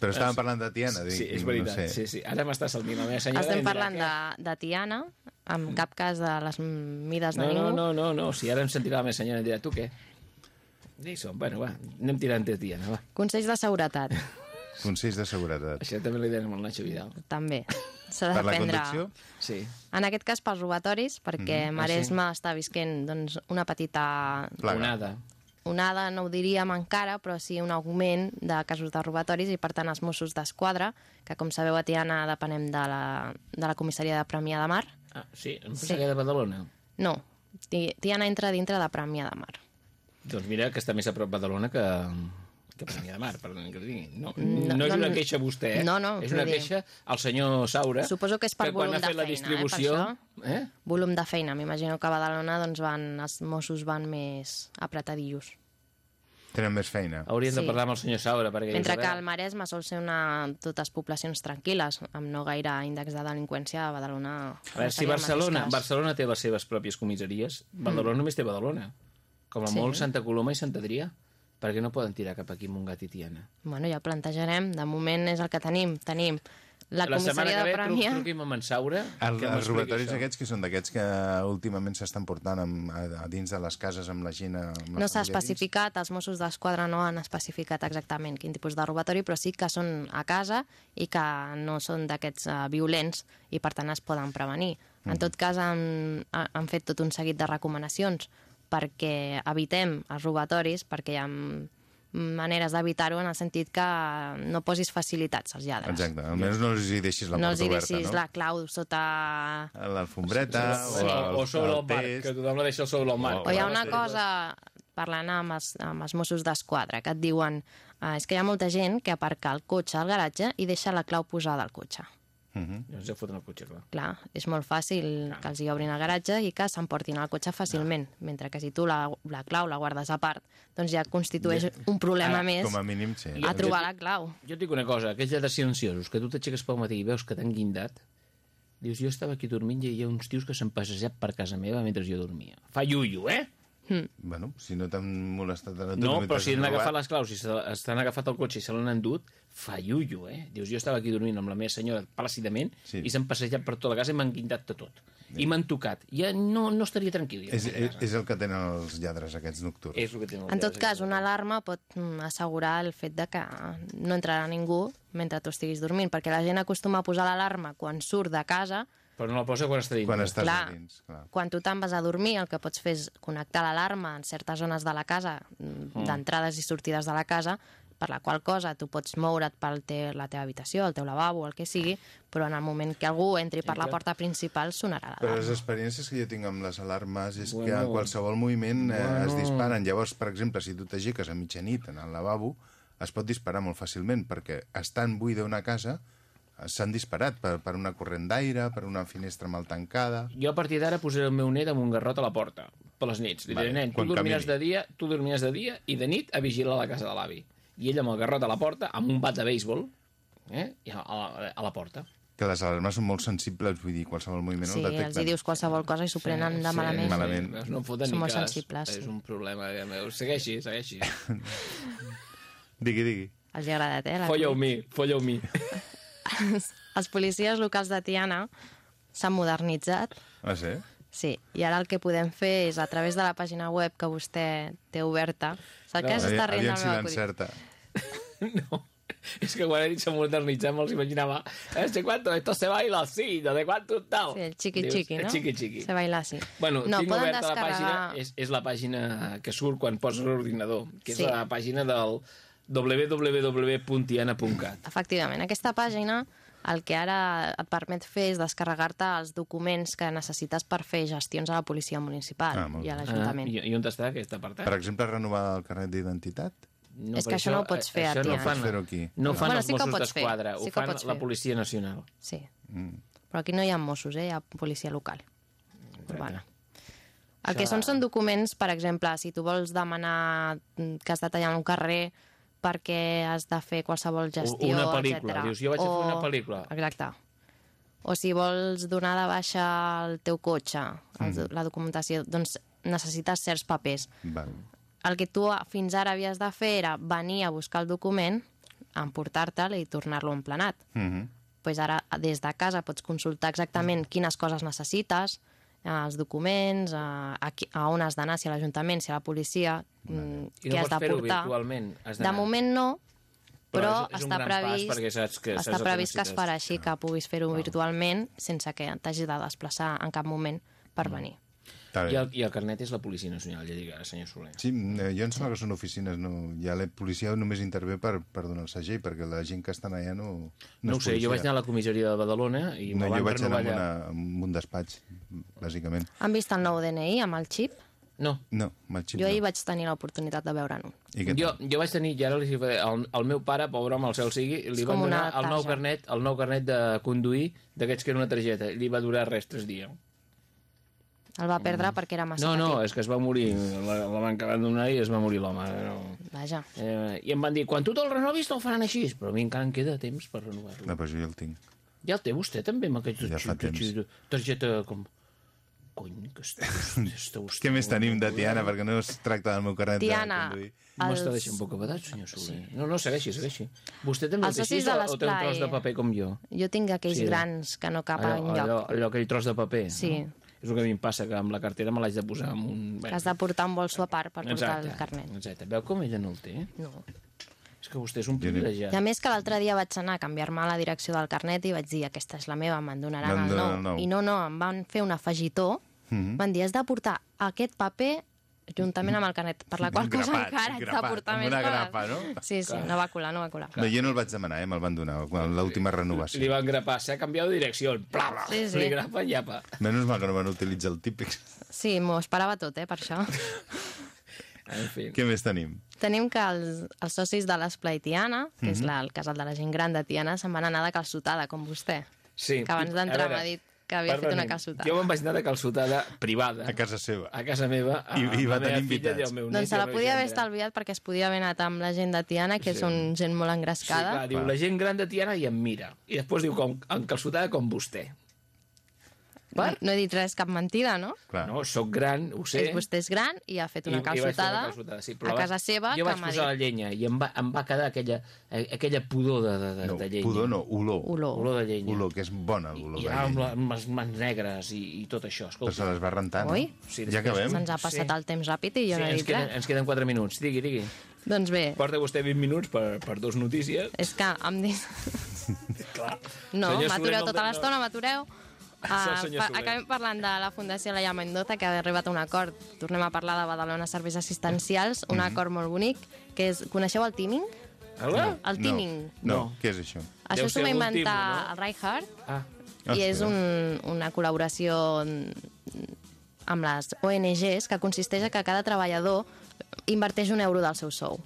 Però estàvem parlant de Tiana, dic. Sí, és no veritat, sé. sí, sí. Ara m'està saltint la meva senyora. Estem parlant que- de, de Tiana, en cap cas de les mides de No, ningú. no, no, no, no, si ara em sentirà la meva senyora i em dirà, tu què? Dixon, bueno, va, anem tirant de Tiana, va. Consells de seguretat, Consells de seguretat. Això també li amb el Nacho Vidal. també. S'ha de Per la prendre... conducció? Sí. En aquest cas pels robatoris, perquè Mhm. Maresme està visquent doncs, una petita Plaga. Onada. onada, no ho diríem encara, però sí un augment de casos de robatoris i, per tant, els Mossos d'Esquadra, que, com sabeu, a Tiana depenem de la, de la comissaria de Premià de Mar. Ah, sí, em pensa Sí. que de Badalona. No, Ti- Tiana entra dintre de Premià de Mar. Doncs mira que està més a prop Badalona que, que Premià de Mar, perdoni que digui. No, No, no, és una queixa vostè, eh? No, no, És una queixa al senyor Saura, Suposo que és per quan volum ha de fet la feina, eh, per distribució... això. Eh? Volum de feina, m'imagino que a Badalona doncs, van, els Mossos van més apretadillos. Tenen més feina. Hauríem de Sí. parlar amb el senyor Saura, perquè... Mentre que a el Maresme sol ser una, totes poblacions tranquil·les, amb no gaire índex de delinqüència, a Badalona... A veure, si Barcelona. Barcelona té les seves pròpies comissaries, Badalona només té Badalona. Com a Sí. molt Santa Coloma i Sant Adrià. Perquè no poden tirar cap aquí Montgat i Tiana. Bueno, ja plantejarem. De moment és el que tenim. Tenim la, la setmana comissaria que de ve Premià... truc, truqui'm amb en Saura. El, que els robatoris això. aquests que són d'aquests que últimament s'estan portant amb, a, a dins de les cases amb la gent... Amb la No s'ha especificat, els Mossos d'Esquadra no han especificat exactament quin tipus de robatori, però sí que són a casa i que no són d'aquests uh, violents i per tant es poden prevenir. En Mm. tot cas han, ha- han fet tot un seguit de recomanacions perquè evitem els robatoris, perquè hi ha maneres d'evitar-ho en el sentit que no posis facilitats als lladres. Exacte, almenys no els hi deixis la no els porta oberta, deixis no? la clau sota... L'alfombreta Sí. o, O, el, o sobre el, mar, test. que tothom la deixa sobre el mar. O hi ha una cosa, parlant amb els, amb els Mossos d'Esquadra, que et diuen eh, és que hi ha molta gent que aparca el cotxe al garatge i deixa la clau posada al cotxe. Mhm. Llavors ja foten el cotxe, clar. Clar, és molt fàcil que els hi obrin el garatge i que s'emportin el cotxe fàcilment, mentre que si tu la, la clau la guardes a part, doncs ja constitueix un problema Ara, més Com a mínim, sí. a trobar la clau. Jo et dic una cosa, aquells lladres silenciosos, que tu t'aixeques pel matí i veus que t'han guindat, dius, jo estava aquí dormint i hi ha uns tios que s'han passejat per casa meva mentre jo dormia. Fa iuio, eh? Bueno, si no t'han molestat a. No, però si han robat. agafat les claus i se- estan agafat el cotxe i se l'han endut, fa iuio, eh? Dius, jo estava aquí dormint amb la meva senyora plàcidament Sí. i s'han passejat per tota la casa i m'han guindat de tot. I m'han tocat. Ja no, no estaria tranquil. Ja, És, és, és el que tenen els lladres, aquests nocturns. és el que tenen els En tot lladres, cas, una alarma pot mm, assegurar el fet de que no entrarà ningú mentre tu estiguis dormint, perquè la gent acostuma a posar l'alarma quan surt de casa Però no la posa quan està dintre. Quan estàs Clar. a dins, clar. quan tu te'n vas a dormir, el que pots fer és connectar l'alarma en certes zones de la casa, mm. d'entrades i sortides de la casa, per la qual cosa tu pots moure't per te, la teva habitació, el teu lavabo, el que sigui, però en el moment que algú entri per la porta principal sonarà Però les l'alarma. experiències que jo tinc amb les alarmes és que Bueno. en qualsevol moviment eh, es Bueno. disparen. Llavors, per exemple, si tu t'aixeques a mitjanit en el lavabo, es pot disparar molt fàcilment, perquè estant buida una casa, s'han disparat per, per una corrent d'aire, per una finestra mal tancada... Jo a partir d'ara posaré el meu net amb un garrot a la porta, per les nits. Li diré, Vale, nen, tu dormiràs camini. de dia, tu dormiràs de dia i de nit a vigilar la casa de l'avi. I ell amb el garrot a la porta, amb un bat de béisbol, eh? a, a, a la porta. Que les alarmes són molt sensibles, vull dir, qualsevol moviment Sí, el els detecten. hi dius qualsevol cosa i s'ho prenen de malament. malament. veus, No foten Són ni molt cas. sensibles, És sí. un problema meu. Segueixi, segueixi. <laughs> Digui, digui. Els hi ha agradat, eh? la cuit. mi, folleu mi. <laughs> Els policies locals de Tiana s'han modernitzat, Ah, sí? sí, i ara el que podem fer és, a través de la pàgina web que vostè té oberta, sap que No, s'està rient si meu acudit? l'encerta. <laughs> No. És que quan he dit s'ha modernitzat me'ls imaginava ¿Desde cuánto esto se baila así? ¿De cuánto tal? Sí, el chiqui Dius, chiqui, el no? chiqui chiqui. Se baila así. Bueno, no, tinc oberta la pàgina, descarregar... és, és la pàgina que surt quan poses l'ordinador, que és Sí. la pàgina del www.tiana.cat. Efectivament, aquesta pàgina el que ara et permet fer és descarregar-te els documents que necessites per fer gestions a la policia municipal Ah, i a l'Ajuntament. I, I on està aquest apartat? Per exemple, renovar el carnet d'identitat? No, És que això no ho pots fer a això no Tiana. fan, fer-ho aquí. no fan Bueno, els sí que ho Mossos d'Esquadra, sí ho ho fan pots la fer. Policia Nacional. Sí, Mm. però aquí no hi ha Mossos, eh? hi ha policia local. Urbana. El que Això- són són documents, per exemple, si tu vols demanar mm, que has de tallar un carrer perquè has de fer qualsevol gestió, Una pel·lícula. etcètera. Dius, jo vaig a fer una pel·lícula. Exacte. O si vols donar de baixa el teu cotxe, el, Mm. la documentació, doncs necessites certs papers. Val. El que tu fins ara havies de fer era venir a buscar el document, emportar-te'l i tornar-lo emplenat. Mm -hmm. pues ara des de casa pots consultar exactament quines coses necessites, els documents, a, a, qui- a on has d'anar, si a l'Ajuntament, si a la policia, mm, I què no has de portar. virtualment. Has De moment no, Però però, és- és està previst, saps que- està el que previst que es farà així, que puguis fer-ho virtualment sense que t'hagis de desplaçar en cap moment per venir. Està bé. I el, I el carnet és la Policia Nacional, ja dic ara, senyor Soler. Sí, eh, jo em sembla que són oficines, no, ja la policia només intervé per, per donar el segell, perquè la gent que està allà no, no, No, ho sé, jo policia. vaig anar a la comissaria de Badalona i No, me jo van vaig anar renovar amb, allà. una, amb un despatx, bàsicament. Han vist el nou DNI amb el xip? No, No, amb el xip Jo ahir no. vaig tenir l'oportunitat de veure'n un. I què jo, tal? jo vaig tenir, i ara li faré, el, el meu pare, pobre home, el cel sigui, li com donar una el nou carnet, el nou carnet de conduir, d'aquests que era una targeta, i li va durar res, tres dies. El va perdre perquè era massa No, no, petit. és que es va morir, la, la van acabar donar i es va morir l'home. No. Vaja. Eh, I em van dir, quan tu te'l renovis te'l faran així, però a mi encara em queda temps per renovar-lo. No, però jo ja el tinc. Ja el té vostè també, amb aquesta Ja fa temps. targeta com... Cony, que està, està vostè... <laughs> Què més tenim de Tiana, perquè no es tracta del meu carnet Tiana, de conduir? M'està els- deixant bocabadat, senyor Soler. Sí. No, no, segueixi, segueixi. Vostè també Els el té així socis de o, o té un tros de paper com jo? Jo tinc aquells Sí, grans que no cap allò, enlloc. allò, allò, aquell tros de paper. Sí. No? És el que a mi em passa, que amb la cartera me l'haig de posar amb un... Que has de portar un bolso a part per portar Exacte, el carnet. Exacte. Veu com ella no el té? No. És que vostè és un privilegiat. I a més que l'altre dia vaig anar a canviar-me la direcció del carnet i vaig dir, aquesta és la meva, me'n donaran el nou. I no, no, em van fer un afegitó, Mhm. van dir, has de portar aquest paper juntament amb el carnet, per la qual cosa Grapat, encara ets de grapat, portar més una coses. grapa, no? Sí, sí, no va colar, no va colar. No, jo no el vaig demanar, eh? me'l van donar, quan l'última renovació. Li van grapar, s'ha canviat de direcció. Bla, bla, Sí, sí. Li grapa i apa. Menys mal que no van utilitzar el típic. Sí, m'ho esperava tot, eh, per això. En fi. Què més tenim? Tenim que els, els socis de l'Esplai Tiana, que Mhm. és la, el casal de la gent gran de Tiana, se'n van anar de calçotada, com vostè. Sí. Que abans d'entrar m'ha dit que havia fet una calçotada. Jo me'n vaig anar de calçotada privada. A casa seva. A casa meva. A, I- i va tenir invitats. i meu Doncs se la podia haver estalviat perquè es podia haver anat amb la gent de Tiana, que Sí. són gent molt Sí, engrescada. clar, diu, la gent gran de Tiana i em mira. I després diu, com, encalçotada com vostè. No, no he dit res, cap mentida, no? Clar. No, sóc gran, ho sé. És, vostè és gran i ha fet una I- i fer una calçotada, calçotada, sí, a però casa seva jo que vaig posar la llenya i em va, em va quedar aquella, eh, aquella pudor de, de, de, No, de llenya. pudor no, olor. olor. Olor de llenya. Olor, que és bona l'olor I de ara amb, la, llenya. amb les mans negres i, i tot això. Però Escolta. se les va rentant. Oi? Sí, ja acabem? Se'ns ha passat Sí. el temps ràpid i jo sí, no he dit queden, res. ens queden 4 minuts. Digui, digui. Doncs bé, Porta vostè 20 minuts per, per dos notícies. és que em dic... Clar. No, m'atureu tota l'estona, m'atureu. Uh, fa, acabem parlant de la Fundació Laia Mendoza, que ha arribat a un acord. Tornem a parlar de Badalona Serveis Assistencials, un acord molt bonic, que és... Coneixeu el teaming? Hola? El teaming. No, No. no. què és això? Això s'ho va inventar timo, no? el Reinhardt Ah, i és un, una col·laboració amb les ONGs que consisteix a que cada treballador inverteix un euro del seu sou.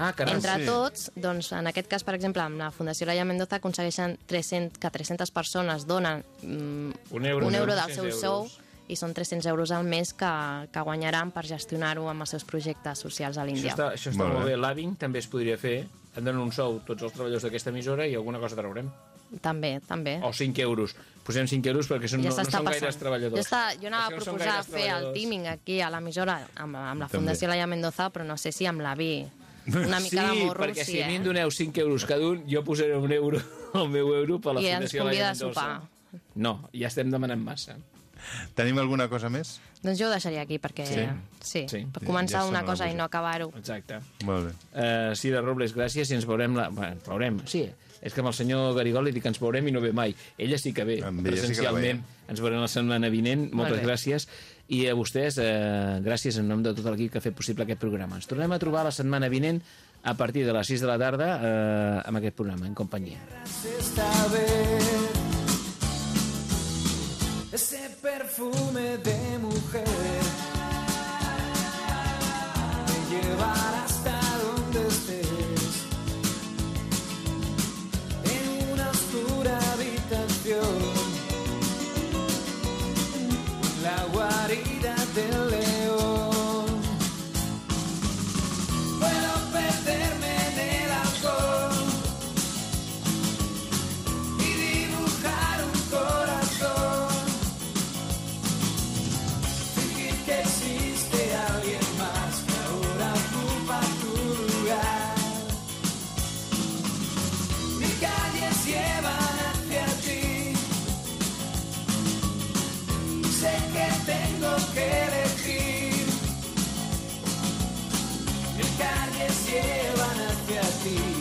Ah caram. Entre sí. tots, doncs, en aquest cas, per exemple, amb la Fundació Laia Mendoza aconsegueixen 300, que 300 persones donen mm, Un euro, un euro del 300 seu euros. sou i són 300 euros al mes que, que guanyaran per gestionar-ho amb els seus projectes socials a Això l'Índia. està, això està Molt molt bé. bé. L'Aving també es podria fer. Em donen un sou tots els treballadors d'aquesta emissora i alguna cosa traurem. També, també. O 5 euros. Posem 5 euros perquè són, ja no, no són passant. gaires treballadors. Jo, està, jo anava a no proposar gaires fer el teaming aquí a l'emissora amb, amb la També. Fundació Laia Mendoza, però no sé si amb la vi una mica de sí, morro, perquè sí, si a mi em eh? doneu 5 euros cada un, jo posaré un euro, <laughs> el meu euro per la I ens Fundació convida Laia a Mendoza. sopar. No, ja estem demanant massa. Tenim alguna cosa més? Doncs jo ho deixaria aquí, perquè... Sí? Sí, Sí. per Ja- començar ja una sona la cosa i no acabar-ho. Exacte. Molt bé. Uh, Cira Robles, gràcies i ens veurem... La... Bueno, veurem, sí. És que amb el senyor Garigoli dic que ens veurem i no ve mai. Ella sí que ve, Amb ella sí que presencialment. ens veurem la setmana vinent. Moltes bé. gràcies. I a vostès, eh, gràcies en nom de tot l'equip que ha fet possible aquest programa. Ens tornem a trobar la setmana vinent a partir de les 6 de la tarda eh, amb aquest programa, en companyia. ese perfume de llevan hacia ti.